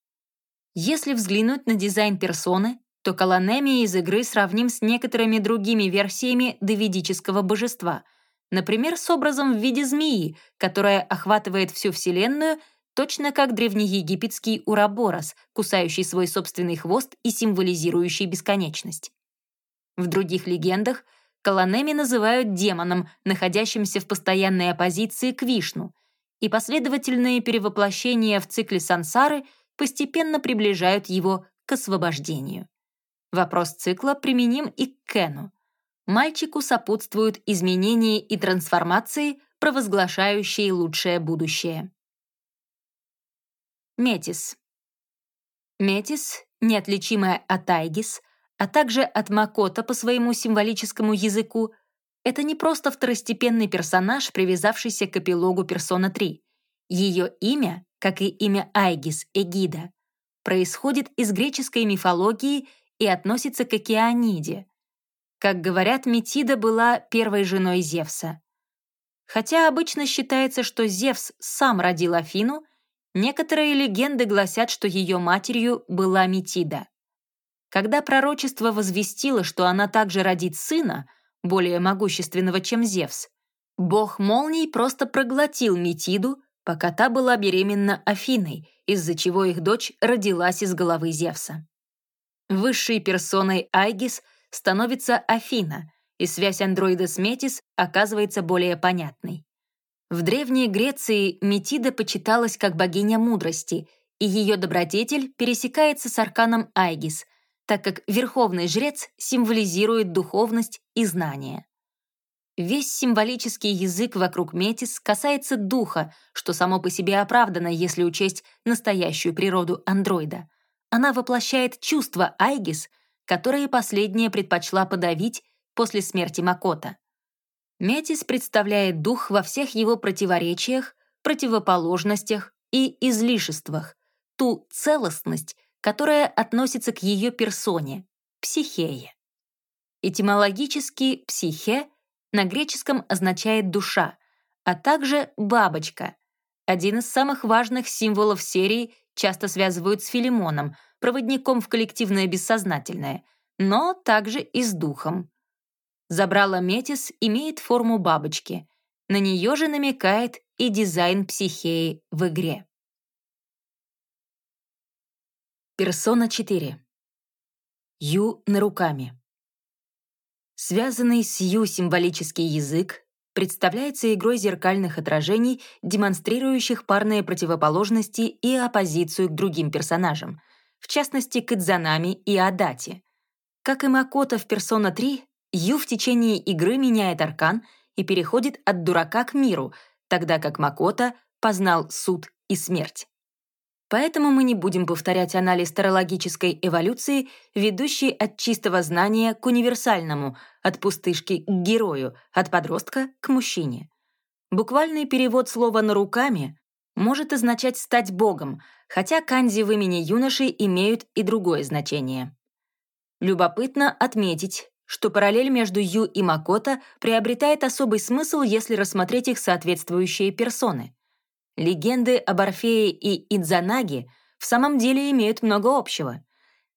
Если взглянуть на дизайн персоны, то Каланеми из игры сравним с некоторыми другими версиями доведического божества, например, с образом в виде змеи, которая охватывает всю Вселенную точно как древнеегипетский Ураборос, кусающий свой собственный хвост и символизирующий бесконечность. В других легендах Каланеми называют демоном, находящимся в постоянной оппозиции к Вишну, и последовательные перевоплощения в цикле сансары постепенно приближают его к освобождению. Вопрос цикла применим и к Кену. Мальчику сопутствуют изменения и трансформации, провозглашающие лучшее будущее. Метис. Метис, неотличимая от Айгис, а также от Макота по своему символическому языку, это не просто второстепенный персонаж, привязавшийся к эпилогу «Персона 3». Ее имя, как и имя Айгис, Эгида, происходит из греческой мифологии и относится к Океаниде. Как говорят, Метида была первой женой Зевса. Хотя обычно считается, что Зевс сам родил Афину, Некоторые легенды гласят, что ее матерью была Метида. Когда пророчество возвестило, что она также родит сына, более могущественного, чем Зевс, бог молний просто проглотил Метиду, пока та была беременна Афиной, из-за чего их дочь родилась из головы Зевса. Высшей персоной Айгис становится Афина, и связь андроида с Метис оказывается более понятной. В Древней Греции Метида почиталась как богиня мудрости, и ее добродетель пересекается с арканом Айгис, так как верховный жрец символизирует духовность и знание. Весь символический язык вокруг Метис касается духа, что само по себе оправдано, если учесть настоящую природу андроида. Она воплощает чувства Айгис, которые последняя предпочла подавить после смерти Макота. Метис представляет дух во всех его противоречиях, противоположностях и излишествах, ту целостность, которая относится к ее персоне — психее. Этимологически «психе» на греческом означает «душа», а также «бабочка». Один из самых важных символов серии часто связывают с Филимоном, проводником в коллективное бессознательное, но также и с духом. Забрала Метис имеет форму бабочки. На нее же намекает и дизайн психеи в игре. Персона 4. Ю на руками. Связанный с Ю символический язык представляется игрой зеркальных отражений, демонстрирующих парные противоположности и оппозицию к другим персонажам, в частности, к Идзанами и Адате. Как и Макото в «Персона 3», Ю в течение игры меняет аркан и переходит от дурака к миру, тогда как Макота познал суд и смерть. Поэтому мы не будем повторять анализ тарологической эволюции, ведущий от чистого знания к универсальному, от пустышки к герою, от подростка к мужчине. Буквальный перевод слова «на руками» может означать «стать богом», хотя канзи в имени юноши имеют и другое значение. Любопытно отметить, что параллель между Ю и Макото приобретает особый смысл, если рассмотреть их соответствующие персоны. Легенды об Орфее и Идзанаги в самом деле имеют много общего.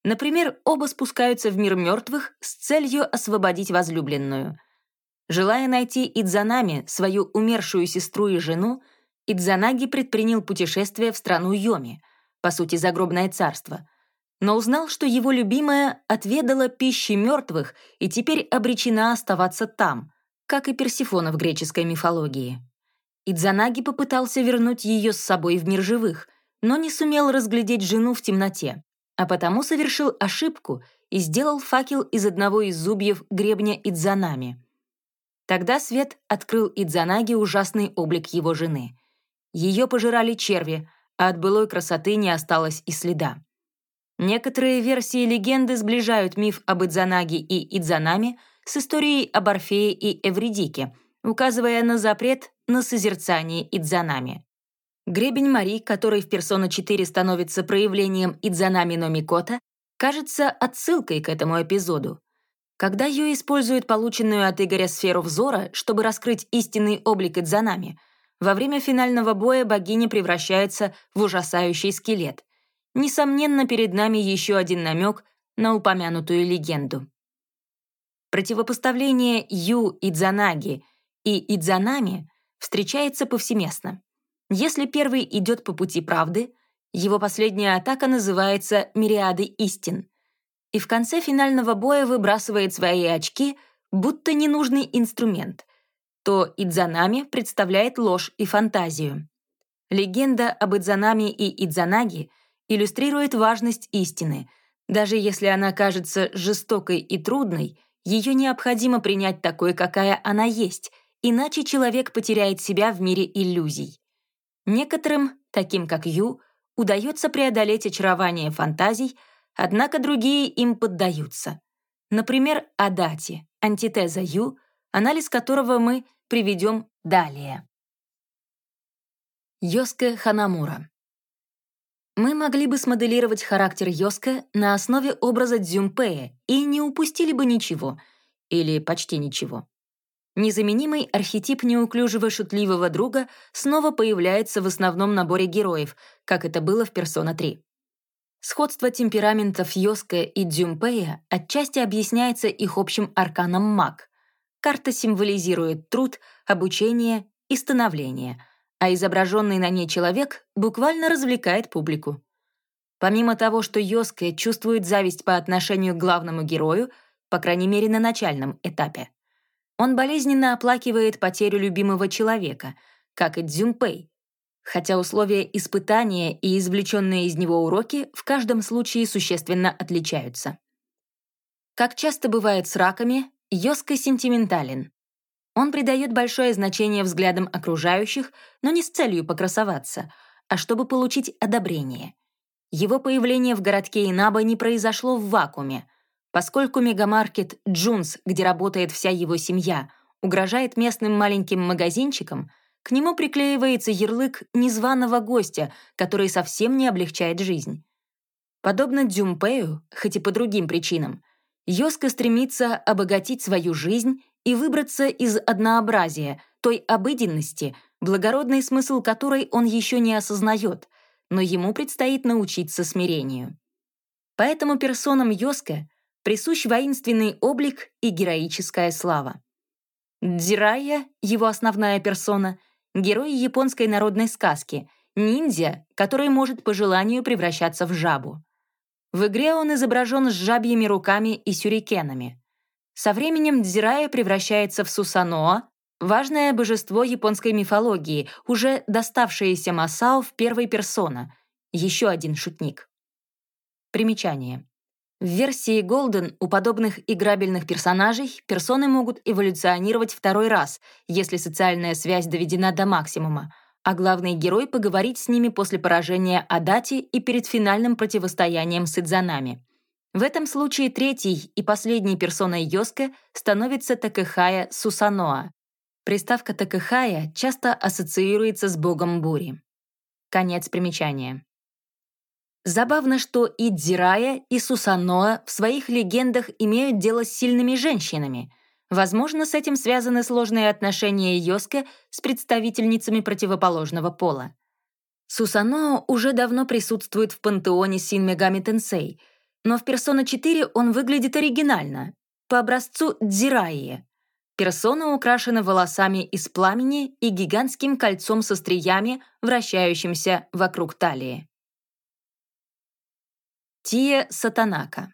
Например, оба спускаются в мир мертвых с целью освободить возлюбленную. Желая найти Идзанами, свою умершую сестру и жену, Идзанаги предпринял путешествие в страну Йоми, по сути, загробное царство, но узнал, что его любимая отведала пищи мертвых и теперь обречена оставаться там, как и Персифона в греческой мифологии. Идзанаги попытался вернуть ее с собой в мир живых, но не сумел разглядеть жену в темноте, а потому совершил ошибку и сделал факел из одного из зубьев гребня Идзанами. Тогда свет открыл Идзанаги ужасный облик его жены. Ее пожирали черви, а от былой красоты не осталось и следа. Некоторые версии легенды сближают миф об Идзанаги и Идзанами с историей об Орфее и Эвридике, указывая на запрет на созерцание Идзанами. Гребень Мари, который в «Персона 4» становится проявлением Идзанами но Микота, кажется отсылкой к этому эпизоду. Когда Ю использует полученную от Игоря сферу взора, чтобы раскрыть истинный облик Идзанами, во время финального боя богиня превращается в ужасающий скелет. Несомненно, перед нами еще один намек на упомянутую легенду. Противопоставление Ю Идзанаги и Идзанами встречается повсеместно. Если первый идет по пути правды, его последняя атака называется «Мириады истин», и в конце финального боя выбрасывает свои очки, будто ненужный инструмент, то Идзанами представляет ложь и фантазию. Легенда об Идзанами и Идзанаги иллюстрирует важность истины. Даже если она кажется жестокой и трудной, ее необходимо принять такой, какая она есть, иначе человек потеряет себя в мире иллюзий. Некоторым, таким как Ю, удается преодолеть очарование фантазий, однако другие им поддаются. Например, Адати, антитеза Ю, анализ которого мы приведем далее. Йоске Ханамура мы могли бы смоделировать характер Йоска на основе образа Дзюмпея и не упустили бы ничего, или почти ничего. Незаменимый архетип неуклюжего шутливого друга снова появляется в основном наборе героев, как это было в «Персона 3». Сходство темпераментов Йоска и Дзюмпея отчасти объясняется их общим арканом маг. Карта символизирует труд, обучение и становление, а изображенный на ней человек буквально развлекает публику. Помимо того, что Йоска чувствует зависть по отношению к главному герою, по крайней мере на начальном этапе, он болезненно оплакивает потерю любимого человека, как и Дзюмпэй, хотя условия испытания и извлеченные из него уроки в каждом случае существенно отличаются. Как часто бывает с раками, Йоска сентиментален. Он придает большое значение взглядам окружающих, но не с целью покрасоваться, а чтобы получить одобрение. Его появление в городке Инаба не произошло в вакууме — Поскольку мегамаркет «Джунс», где работает вся его семья, угрожает местным маленьким магазинчикам, к нему приклеивается ярлык незваного гостя, который совсем не облегчает жизнь. Подобно Дзюмпею, хоть и по другим причинам, Йоска стремится обогатить свою жизнь и выбраться из однообразия, той обыденности, благородный смысл которой он еще не осознает, но ему предстоит научиться смирению. Поэтому персонам Йоска присущ воинственный облик и героическая слава. Дзирая, его основная персона, герой японской народной сказки, ниндзя, который может по желанию превращаться в жабу. В игре он изображен с жабьими руками и сюрикенами. Со временем Дзирая превращается в Сусаноа, важное божество японской мифологии, уже доставшееся Масао в первой персона, еще один шутник. Примечание. В версии Golden у подобных играбельных персонажей персоны могут эволюционировать второй раз, если социальная связь доведена до максимума, а главный герой поговорить с ними после поражения Адати и перед финальным противостоянием с Идзанами. В этом случае третьей и последней персоной Йоске становится Такэхая Сусаноа. Приставка Такэхая часто ассоциируется с богом бури. Конец примечания. Забавно, что и Дзирая, и Сусаноа в своих легендах имеют дело с сильными женщинами. Возможно, с этим связаны сложные отношения Йоске с представительницами противоположного пола. Сусаноа уже давно присутствует в пантеоне Син Мегами Тенсей — но в «Персона 4» он выглядит оригинально, по образцу Дзираи. Персона украшена волосами из пламени и гигантским кольцом со стриями, вращающимся вокруг талии. Тия Сатанака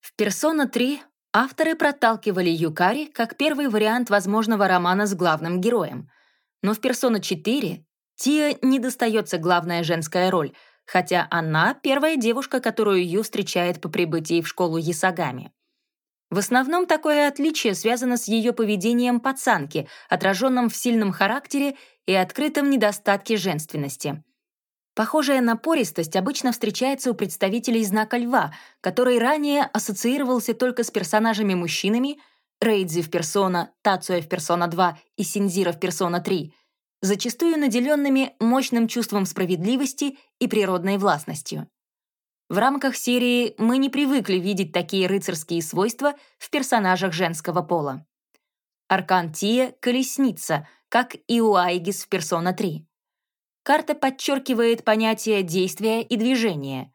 В «Персона 3» авторы проталкивали Юкари как первый вариант возможного романа с главным героем, но в «Персона 4» Тия не достается главная женская роль — хотя она — первая девушка, которую Ю встречает по прибытии в школу Ясагами. В основном такое отличие связано с ее поведением пацанки, отраженным в сильном характере и открытом недостатке женственности. Похожая напористость обычно встречается у представителей знака льва, который ранее ассоциировался только с персонажами-мужчинами Рейдзи в персона, Тацуя в персона 2 и Синзира в персона 3, зачастую наделенными мощным чувством справедливости и природной властностью. В рамках серии мы не привыкли видеть такие рыцарские свойства в персонажах женского пола. Аркан Тия — колесница, как и у Айгис в «Персона 3». Карта подчеркивает понятие действия и движения.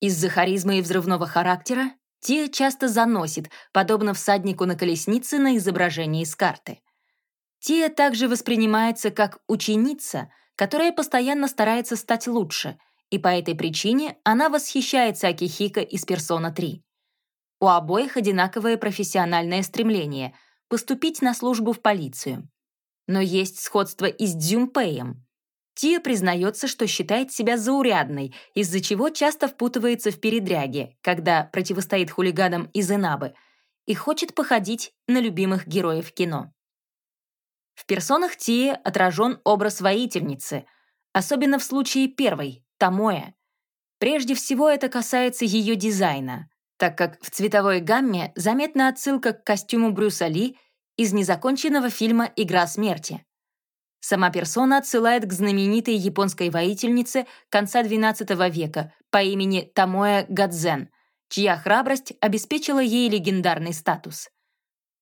Из-за харизмы и взрывного характера Тия часто заносит, подобно всаднику на колеснице на изображении с карты. Тия также воспринимается как ученица, которая постоянно старается стать лучше, и по этой причине она восхищается Акихико из «Персона 3». У обоих одинаковое профессиональное стремление — поступить на службу в полицию. Но есть сходство и с Дзюмпеем. Тия признается, что считает себя заурядной, из-за чего часто впутывается в передряги, когда противостоит хулиганам из Инабы, и хочет походить на любимых героев кино. В персонах Тии отражен образ воительницы, особенно в случае первой, Тамоя. Прежде всего это касается ее дизайна, так как в цветовой гамме заметна отсылка к костюму Брюса Ли из незаконченного фильма «Игра смерти». Сама персона отсылает к знаменитой японской воительнице конца XII века по имени Тамоя Гадзен, чья храбрость обеспечила ей легендарный статус.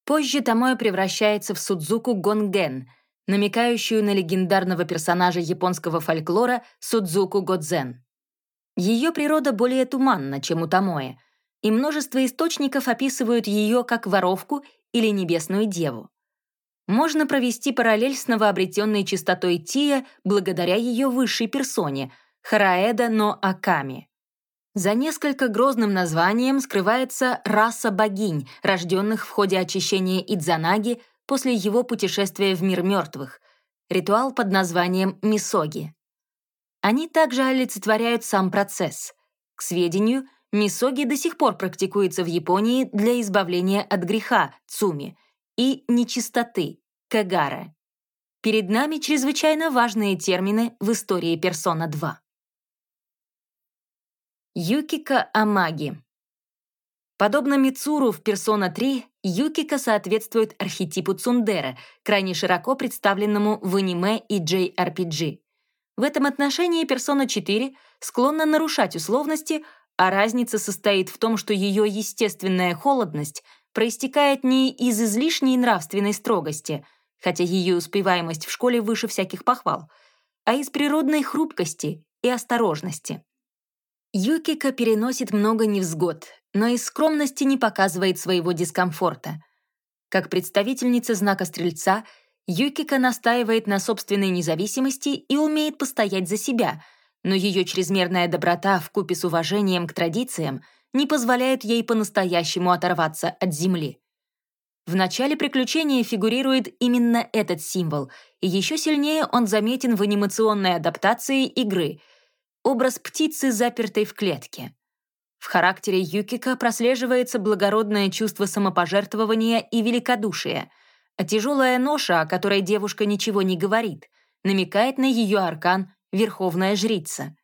Позже Томоя превращается в Судзуку Гонген, намекающую на легендарного персонажа японского фольклора Судзуку Годзен. Ее природа более туманна, чем у Томои, и множество источников описывают ее как воровку или небесную деву. Можно провести параллель с новообретенной чистотой Тия благодаря ее высшей персоне — Хараэда но Аками. За несколько грозным названием скрывается раса богинь, рожденных в ходе очищения Идзанаги после его путешествия в мир мертвых, ритуал под названием Мисоги. Они также олицетворяют сам процесс. К сведению, Мисоги до сих пор практикуется в Японии для избавления от греха, цуми, и нечистоты, кагара. Перед нами чрезвычайно важные термины в истории Персона 2. Юкика Амаги. Подобно Мицуру в «Персона 3», Юкика соответствует архетипу Цундера, крайне широко представленному в аниме и JRPG. В этом отношении «Персона 4» склонна нарушать условности, а разница состоит в том, что ее естественная холодность проистекает не из излишней нравственной строгости, хотя ее успеваемость в школе выше всяких похвал, а из природной хрупкости и осторожности. Юкика переносит много невзгод, но из скромности не показывает своего дискомфорта. Как представительница знака Стрельца, Юкика настаивает на собственной независимости и умеет постоять за себя, но ее чрезмерная доброта вкупе с уважением к традициям не позволяет ей по-настоящему оторваться от земли. В начале приключения фигурирует именно этот символ, и еще сильнее он заметен в анимационной адаптации игры — образ птицы, запертой в клетке. В характере Юкика прослеживается благородное чувство самопожертвования и великодушия, а тяжелая ноша, о которой девушка ничего не говорит, намекает на ее аркан «Верховная жрица»,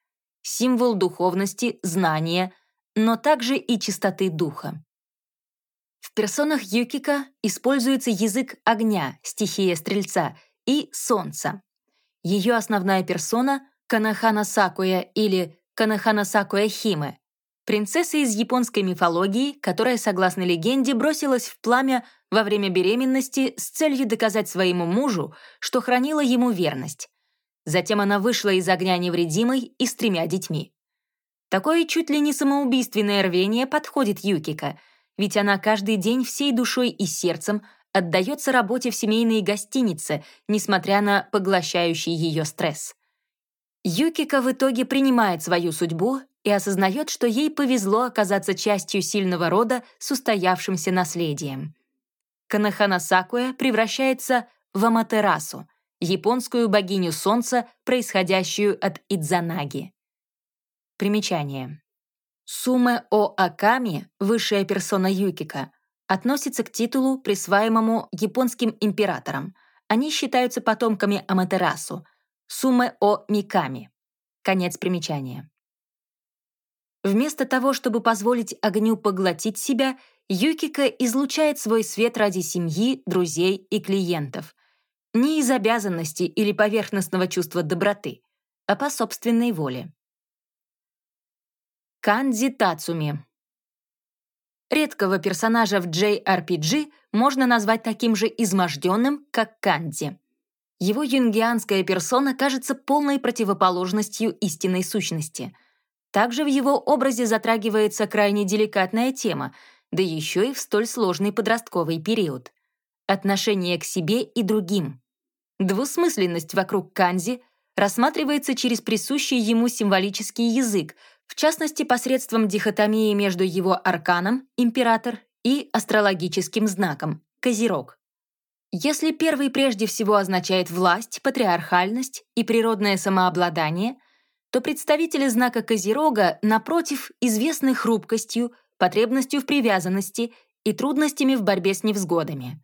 символ духовности, знания, но также и чистоты духа. В персонах Юкика используется язык огня, стихия Стрельца, и Солнца. Ее основная персона — Канахана Сакуя или Канахана Сакуя Химе, принцесса из японской мифологии, которая, согласно легенде, бросилась в пламя во время беременности с целью доказать своему мужу, что хранила ему верность. Затем она вышла из огня невредимой и с тремя детьми. Такое чуть ли не самоубийственное рвение подходит Юкика, ведь она каждый день всей душой и сердцем отдается работе в семейной гостинице, несмотря на поглощающий ее стресс. Юкика в итоге принимает свою судьбу и осознает, что ей повезло оказаться частью сильного рода с устоявшимся наследием. Канахана Сакуя превращается в Аматерасу, японскую богиню солнца, происходящую от Идзанаги. Примечание. Суме О Аками, высшая персона Юкика, относится к титулу, присваиваемому японским императорам. Они считаются потомками Аматерасу, Суме О Миками. Конец примечания. Вместо того, чтобы позволить огню поглотить себя, Юкика излучает свой свет ради семьи, друзей и клиентов. Не из обязанности или поверхностного чувства доброты, а по собственной воле. Канди Тацуми Редкого персонажа в JRPG можно назвать таким же изможденным, как Канди. Его юнгианская персона кажется полной противоположностью истинной сущности — также в его образе затрагивается крайне деликатная тема, да еще и в столь сложный подростковый период. Отношение к себе и другим. Двусмысленность вокруг Канзи рассматривается через присущий ему символический язык, в частности посредством дихотомии между его арканом, император, и астрологическим знаком, козерог. Если первый прежде всего означает власть, патриархальность и природное самообладание — то представители знака Козерога, напротив, известны хрупкостью, потребностью в привязанности и трудностями в борьбе с невзгодами.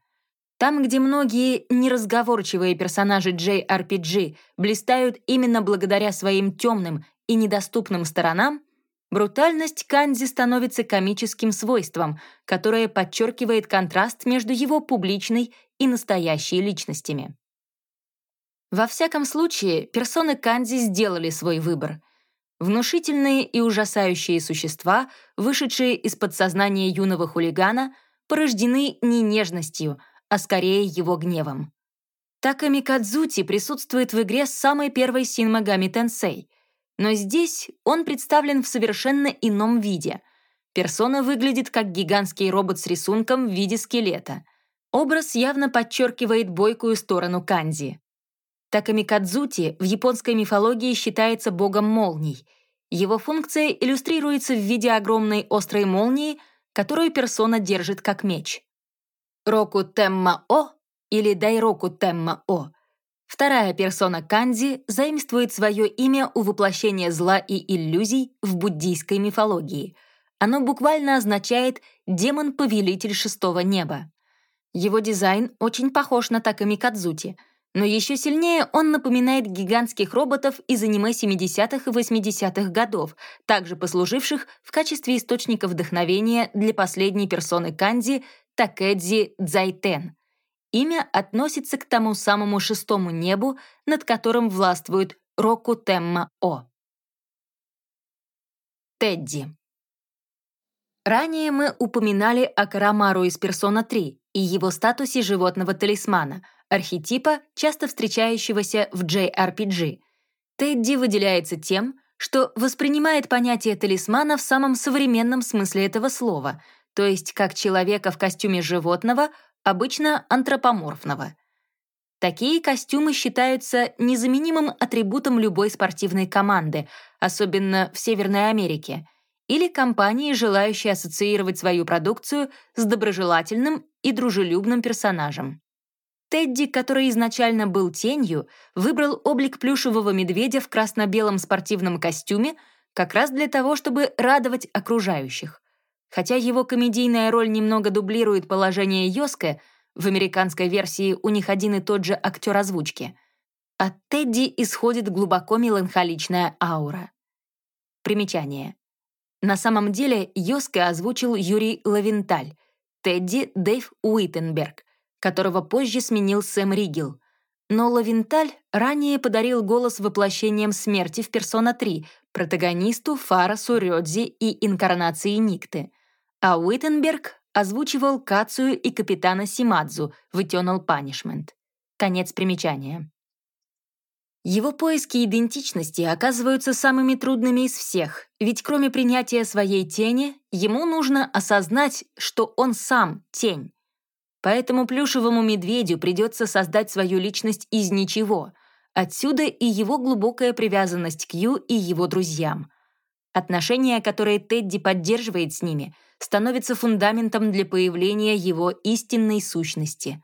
Там, где многие неразговорчивые персонажи JRPG блистают именно благодаря своим темным и недоступным сторонам, брутальность Канзи становится комическим свойством, которое подчеркивает контраст между его публичной и настоящей личностями. Во всяком случае, персоны Канди сделали свой выбор. Внушительные и ужасающие существа, вышедшие из подсознания юного хулигана, порождены не нежностью, а скорее его гневом. Таками Кадзути присутствует в игре с самой первой Син Магами Тенсей, но здесь он представлен в совершенно ином виде. Персона выглядит как гигантский робот с рисунком в виде скелета. Образ явно подчеркивает бойкую сторону Канзи. Такамикадзути в японской мифологии считается богом молний. Его функция иллюстрируется в виде огромной острой молнии, которую персона держит как меч. Року Темма-О или Дайроку Темма-О Вторая персона Канзи заимствует свое имя у воплощения зла и иллюзий в буддийской мифологии. Оно буквально означает «демон-повелитель шестого неба». Его дизайн очень похож на Таками Кадзути — но еще сильнее он напоминает гигантских роботов из аниме 70-х и 80-х годов, также послуживших в качестве источника вдохновения для последней персоны Канди Такэдзи Дзайтен. Имя относится к тому самому шестому небу, над которым властвует Року Темма О. Тедди. Ранее мы упоминали о Карамару из Персона 3 и его статусе животного-талисмана — архетипа, часто встречающегося в JRPG. Тедди выделяется тем, что воспринимает понятие талисмана в самом современном смысле этого слова, то есть как человека в костюме животного, обычно антропоморфного. Такие костюмы считаются незаменимым атрибутом любой спортивной команды, особенно в Северной Америке, или компании, желающей ассоциировать свою продукцию с доброжелательным и дружелюбным персонажем. Тедди, который изначально был тенью, выбрал облик плюшевого медведя в красно-белом спортивном костюме как раз для того, чтобы радовать окружающих. Хотя его комедийная роль немного дублирует положение Йоска, в американской версии у них один и тот же актер озвучки. от Тедди исходит глубоко меланхоличная аура. Примечание. На самом деле Йоска озвучил Юрий Лавенталь, Тедди — Дэйв Уиттенберг, которого позже сменил Сэм Ригел. Но Лавенталь ранее подарил голос воплощением смерти в «Персона 3», протагонисту Фарасу Рёдзи и инкарнации Никты, а Уиттенберг озвучивал Кацию и капитана Симадзу в Eternal Punishment. Конец примечания. Его поиски идентичности оказываются самыми трудными из всех, ведь кроме принятия своей тени, ему нужно осознать, что он сам — тень. Поэтому плюшевому медведю придется создать свою личность из ничего. Отсюда и его глубокая привязанность к Ю и его друзьям. Отношения, которые Тедди поддерживает с ними, становятся фундаментом для появления его истинной сущности.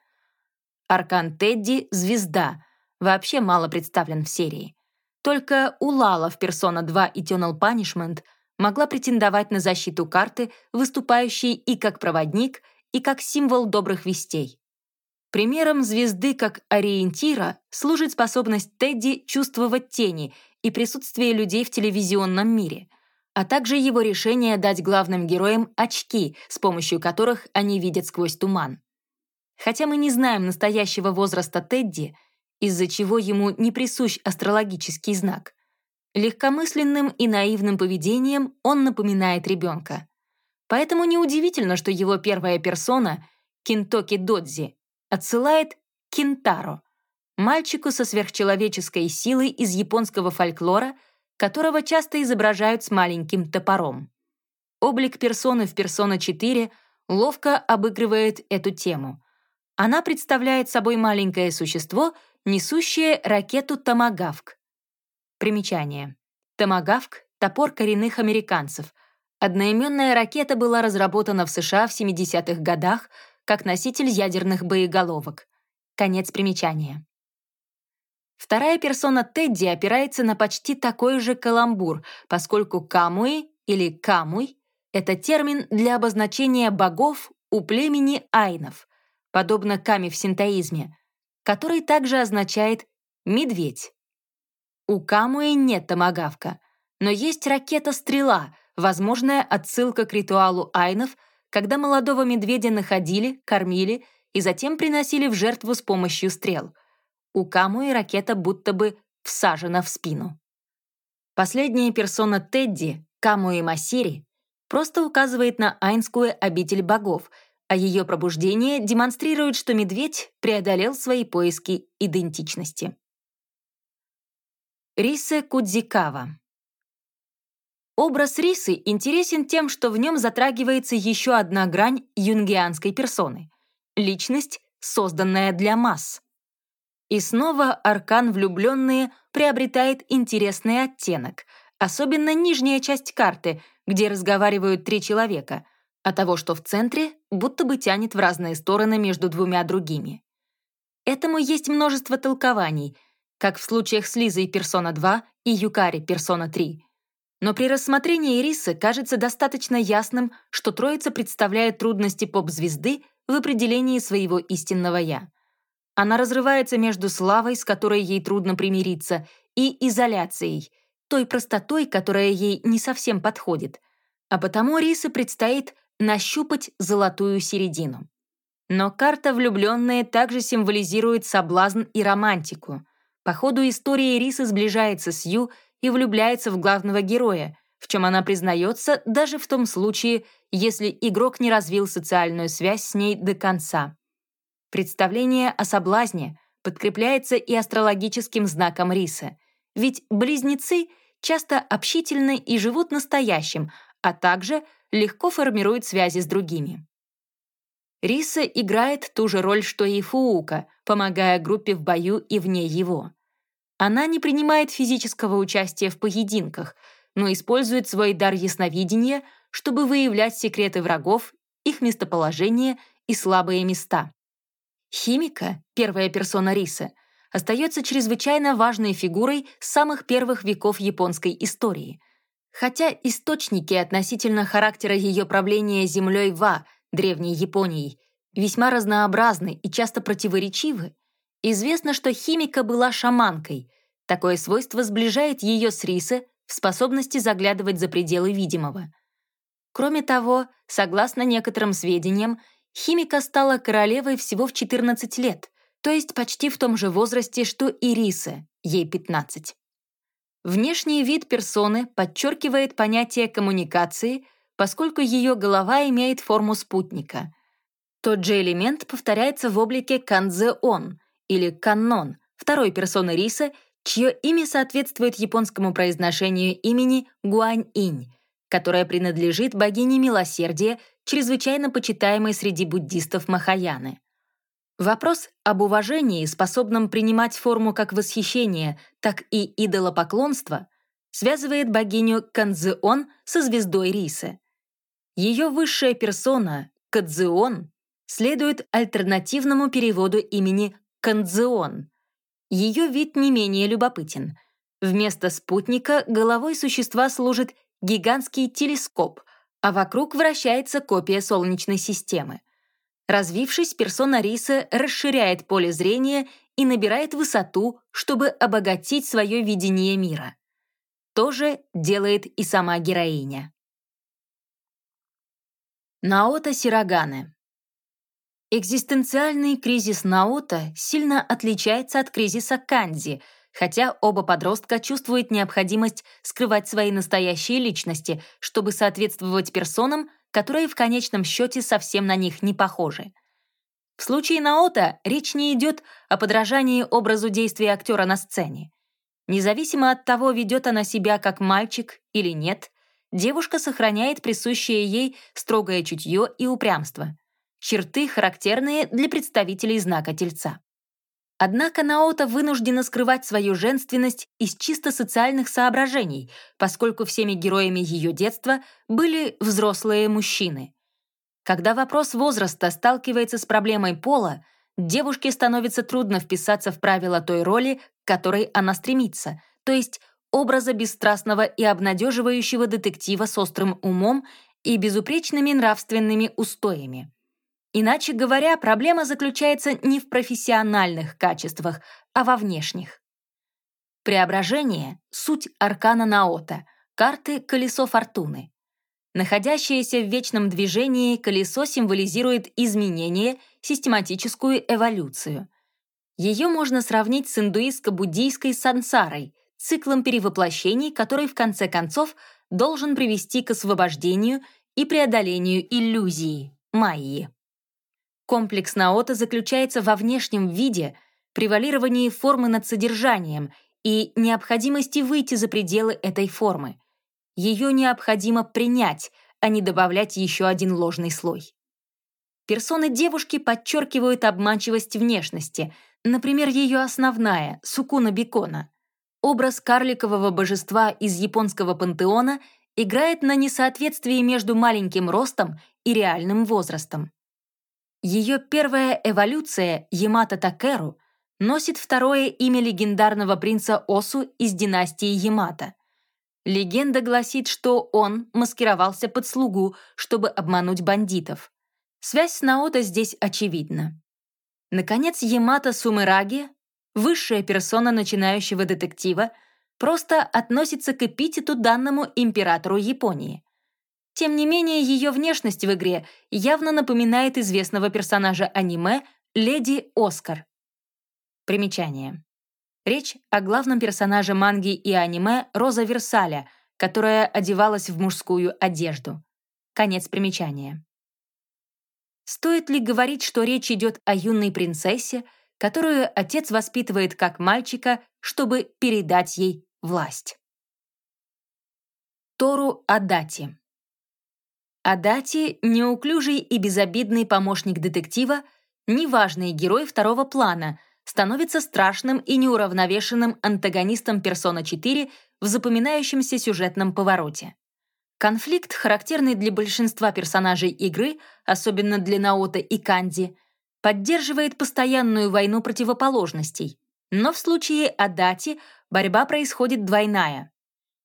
Аркан Тедди — звезда — вообще мало представлен в серии. Только Улала в Persona 2 Eternal Punishment могла претендовать на защиту карты, выступающей и как проводник, и как символ добрых вестей. Примером звезды как ориентира служит способность Тедди чувствовать тени и присутствие людей в телевизионном мире, а также его решение дать главным героям очки, с помощью которых они видят сквозь туман. Хотя мы не знаем настоящего возраста Тедди, из-за чего ему не присущ астрологический знак. Легкомысленным и наивным поведением он напоминает ребенка. Поэтому неудивительно, что его первая персона, Кинтоки Додзи, отсылает Кинтаро, мальчику со сверхчеловеческой силой из японского фольклора, которого часто изображают с маленьким топором. Облик персоны в «Персона 4» ловко обыгрывает эту тему. Она представляет собой маленькое существо — несущие ракету «Томагавк». Примечание. «Томагавк» — топор коренных американцев. Одноименная ракета была разработана в США в 70-х годах как носитель ядерных боеголовок. Конец примечания. Вторая персона Тедди опирается на почти такой же каламбур, поскольку камуи или камуй — это термин для обозначения богов у племени айнов, подобно ками в синтоизме, который также означает «медведь». У Камуи нет томагавка, но есть ракета-стрела, возможная отсылка к ритуалу айнов, когда молодого медведя находили, кормили и затем приносили в жертву с помощью стрел. У Камуи ракета будто бы всажена в спину. Последняя персона Тедди, Камуи Масири, просто указывает на айнскую обитель богов — а ее пробуждение демонстрирует, что медведь преодолел свои поиски идентичности. Рисе Кудзикава Образ Рисы интересен тем, что в нем затрагивается еще одна грань юнгианской персоны — личность, созданная для масс. И снова аркан «Влюбленные» приобретает интересный оттенок, особенно нижняя часть карты, где разговаривают три человека — а того, что в центре, будто бы тянет в разные стороны между двумя другими. Этому есть множество толкований, как в случаях с Лизой персона 2 и Юкари персона 3. Но при рассмотрении Ирисы кажется достаточно ясным, что троица представляет трудности поп-звезды в определении своего истинного «я». Она разрывается между славой, с которой ей трудно примириться, и изоляцией, той простотой, которая ей не совсем подходит. А потому Рисе предстоит нащупать золотую середину. Но карта влюбленные также символизирует соблазн и романтику. По ходу истории Риса сближается с Ю и влюбляется в главного героя, в чем она признается даже в том случае, если игрок не развил социальную связь с ней до конца. Представление о соблазне подкрепляется и астрологическим знаком Риса, ведь близнецы часто общительны и живут настоящим, а также — легко формирует связи с другими. Риса играет ту же роль, что и Фуука, помогая группе в бою и вне его. Она не принимает физического участия в поединках, но использует свой дар ясновидения, чтобы выявлять секреты врагов, их местоположение и слабые места. Химика, первая персона Риса, остается чрезвычайно важной фигурой самых первых веков японской истории — Хотя источники относительно характера ее правления землей Ва, древней Японией, весьма разнообразны и часто противоречивы, Известно, что химика была шаманкой. Такое свойство сближает ее с Рисе в способности заглядывать за пределы видимого. Кроме того, согласно некоторым сведениям, химика стала королевой всего в 14 лет, то есть почти в том же возрасте, что и Риса, ей 15. Внешний вид персоны подчеркивает понятие коммуникации, поскольку ее голова имеет форму спутника. Тот же элемент повторяется в облике канзе-он или каннон, второй персоны Риса, чье имя соответствует японскому произношению имени Гуань-инь, которая принадлежит богине милосердия, чрезвычайно почитаемой среди буддистов Махаяны. Вопрос об уважении, способном принимать форму как восхищение, так и идолопоклонство, связывает богиню Канзеон со звездой Рисы. Ее высшая персона, Кадзеон, следует альтернативному переводу имени Канзеон. Ее вид не менее любопытен. Вместо спутника головой существа служит гигантский телескоп, а вокруг вращается копия Солнечной системы. Развившись, персона риса расширяет поле зрения и набирает высоту, чтобы обогатить свое видение мира. То же делает и сама героиня. Наота Сирогане Экзистенциальный кризис Наота сильно отличается от кризиса Канзи, хотя оба подростка чувствуют необходимость скрывать свои настоящие личности, чтобы соответствовать персонам, которые в конечном счете совсем на них не похожи. В случае Наота речь не идет о подражании образу действия актера на сцене. Независимо от того, ведет она себя как мальчик или нет, девушка сохраняет присущее ей строгое чутье и упрямство, черты, характерные для представителей знака Тельца. Однако Наота вынуждена скрывать свою женственность из чисто социальных соображений, поскольку всеми героями ее детства были взрослые мужчины. Когда вопрос возраста сталкивается с проблемой пола, девушке становится трудно вписаться в правила той роли, к которой она стремится, то есть образа бесстрастного и обнадеживающего детектива с острым умом и безупречными нравственными устоями. Иначе говоря, проблема заключается не в профессиональных качествах, а во внешних. Преображение — суть аркана Наота, карты «Колесо фортуны». Находящееся в вечном движении колесо символизирует изменение, систематическую эволюцию. Ее можно сравнить с индуистско-буддийской сансарой, циклом перевоплощений, который в конце концов должен привести к освобождению и преодолению иллюзии, майи. Комплекс Наота заключается во внешнем виде, превалировании формы над содержанием и необходимости выйти за пределы этой формы. Ее необходимо принять, а не добавлять еще один ложный слой. Персоны девушки подчеркивают обманчивость внешности, например, ее основная — Сукуна Бикона. Образ карликового божества из японского пантеона играет на несоответствии между маленьким ростом и реальным возрастом. Ее первая эволюция, Ямато Такеру, носит второе имя легендарного принца Осу из династии Ямато. Легенда гласит, что он маскировался под слугу, чтобы обмануть бандитов. Связь с Наото здесь очевидна. Наконец, Ямато Сумераги, высшая персона начинающего детектива, просто относится к эпитету данному императору Японии. Тем не менее, ее внешность в игре явно напоминает известного персонажа аниме Леди Оскар. Примечание. Речь о главном персонаже манги и аниме Роза Версаля, которая одевалась в мужскую одежду. Конец примечания. Стоит ли говорить, что речь идет о юной принцессе, которую отец воспитывает как мальчика, чтобы передать ей власть? Тору Адати Адати — неуклюжий и безобидный помощник детектива, неважный герой второго плана, становится страшным и неуравновешенным антагонистом «Персона 4» в запоминающемся сюжетном повороте. Конфликт, характерный для большинства персонажей игры, особенно для Наота и Канди, поддерживает постоянную войну противоположностей. Но в случае Адати борьба происходит двойная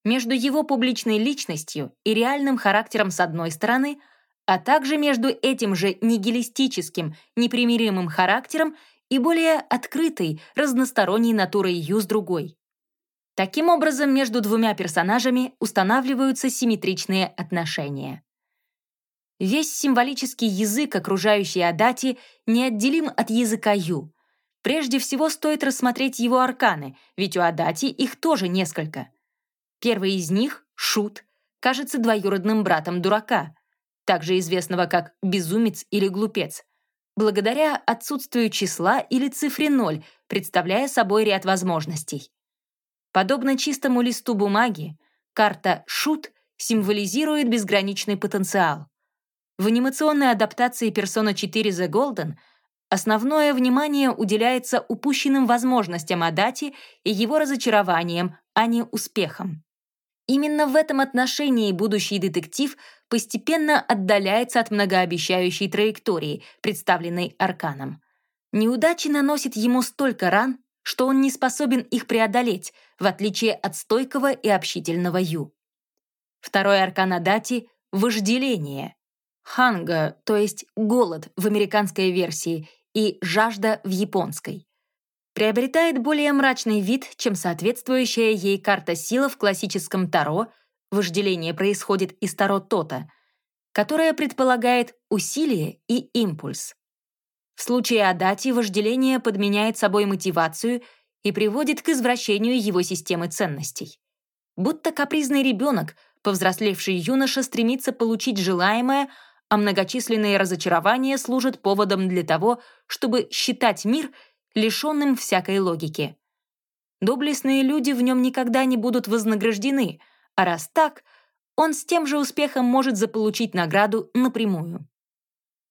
между его публичной личностью и реальным характером с одной стороны, а также между этим же нигилистическим, непримиримым характером и более открытой, разносторонней натурой Ю с другой. Таким образом, между двумя персонажами устанавливаются симметричные отношения. Весь символический язык, окружающий Адати, неотделим от языка Ю. Прежде всего стоит рассмотреть его арканы, ведь у Адати их тоже несколько. Первый из них, Шут, кажется двоюродным братом дурака, также известного как безумец или глупец, благодаря отсутствию числа или цифре 0, представляя собой ряд возможностей. Подобно чистому листу бумаги, карта «Шут» символизирует безграничный потенциал. В анимационной адаптации Persona 4 The Golden основное внимание уделяется упущенным возможностям Адати и его разочарованиям, а не успехам. Именно в этом отношении будущий детектив постепенно отдаляется от многообещающей траектории, представленной Арканом. Неудачи наносит ему столько ран, что он не способен их преодолеть, в отличие от стойкого и общительного Ю. Второй аркан Адати — вожделение. Ханга, то есть голод в американской версии, и жажда в японской. Приобретает более мрачный вид, чем соответствующая ей карта сила в классическом Таро, вожделение происходит из Таро Тота, которая предполагает усилие и импульс. В случае Адати вожделение подменяет собой мотивацию и приводит к извращению его системы ценностей. Будто капризный ребенок, повзрослевший юноша стремится получить желаемое, а многочисленные разочарования служат поводом для того, чтобы считать мир лишенным всякой логики. Доблестные люди в нем никогда не будут вознаграждены, а раз так, он с тем же успехом может заполучить награду напрямую.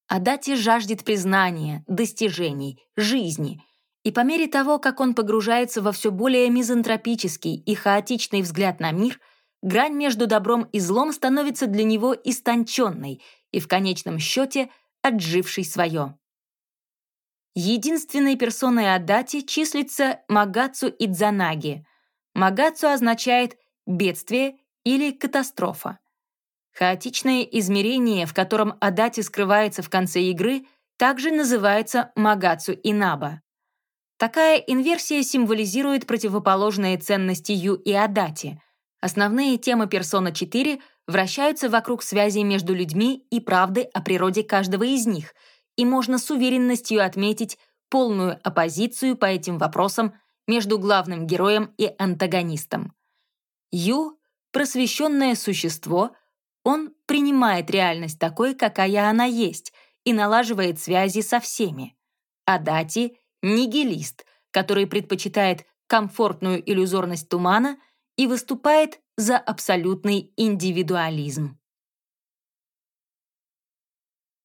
Адати жаждет признания, достижений, жизни, и по мере того, как он погружается во все более мизантропический и хаотичный взгляд на мир, грань между добром и злом становится для него истонченной и в конечном счете отжившей свое. Единственной персоной Адати числится Магацу Идзанаги. Магацу означает «бедствие» или «катастрофа». Хаотичное измерение, в котором Адати скрывается в конце игры, также называется Магацу Инаба. Такая инверсия символизирует противоположные ценности Ю и Адати. Основные темы Persona 4 вращаются вокруг связи между людьми и правды о природе каждого из них, и можно с уверенностью отметить полную оппозицию по этим вопросам между главным героем и антагонистом. Ю — просвещенное существо — он принимает реальность такой, какая она есть, и налаживает связи со всеми. А Дати — нигилист, который предпочитает комфортную иллюзорность тумана и выступает за абсолютный индивидуализм.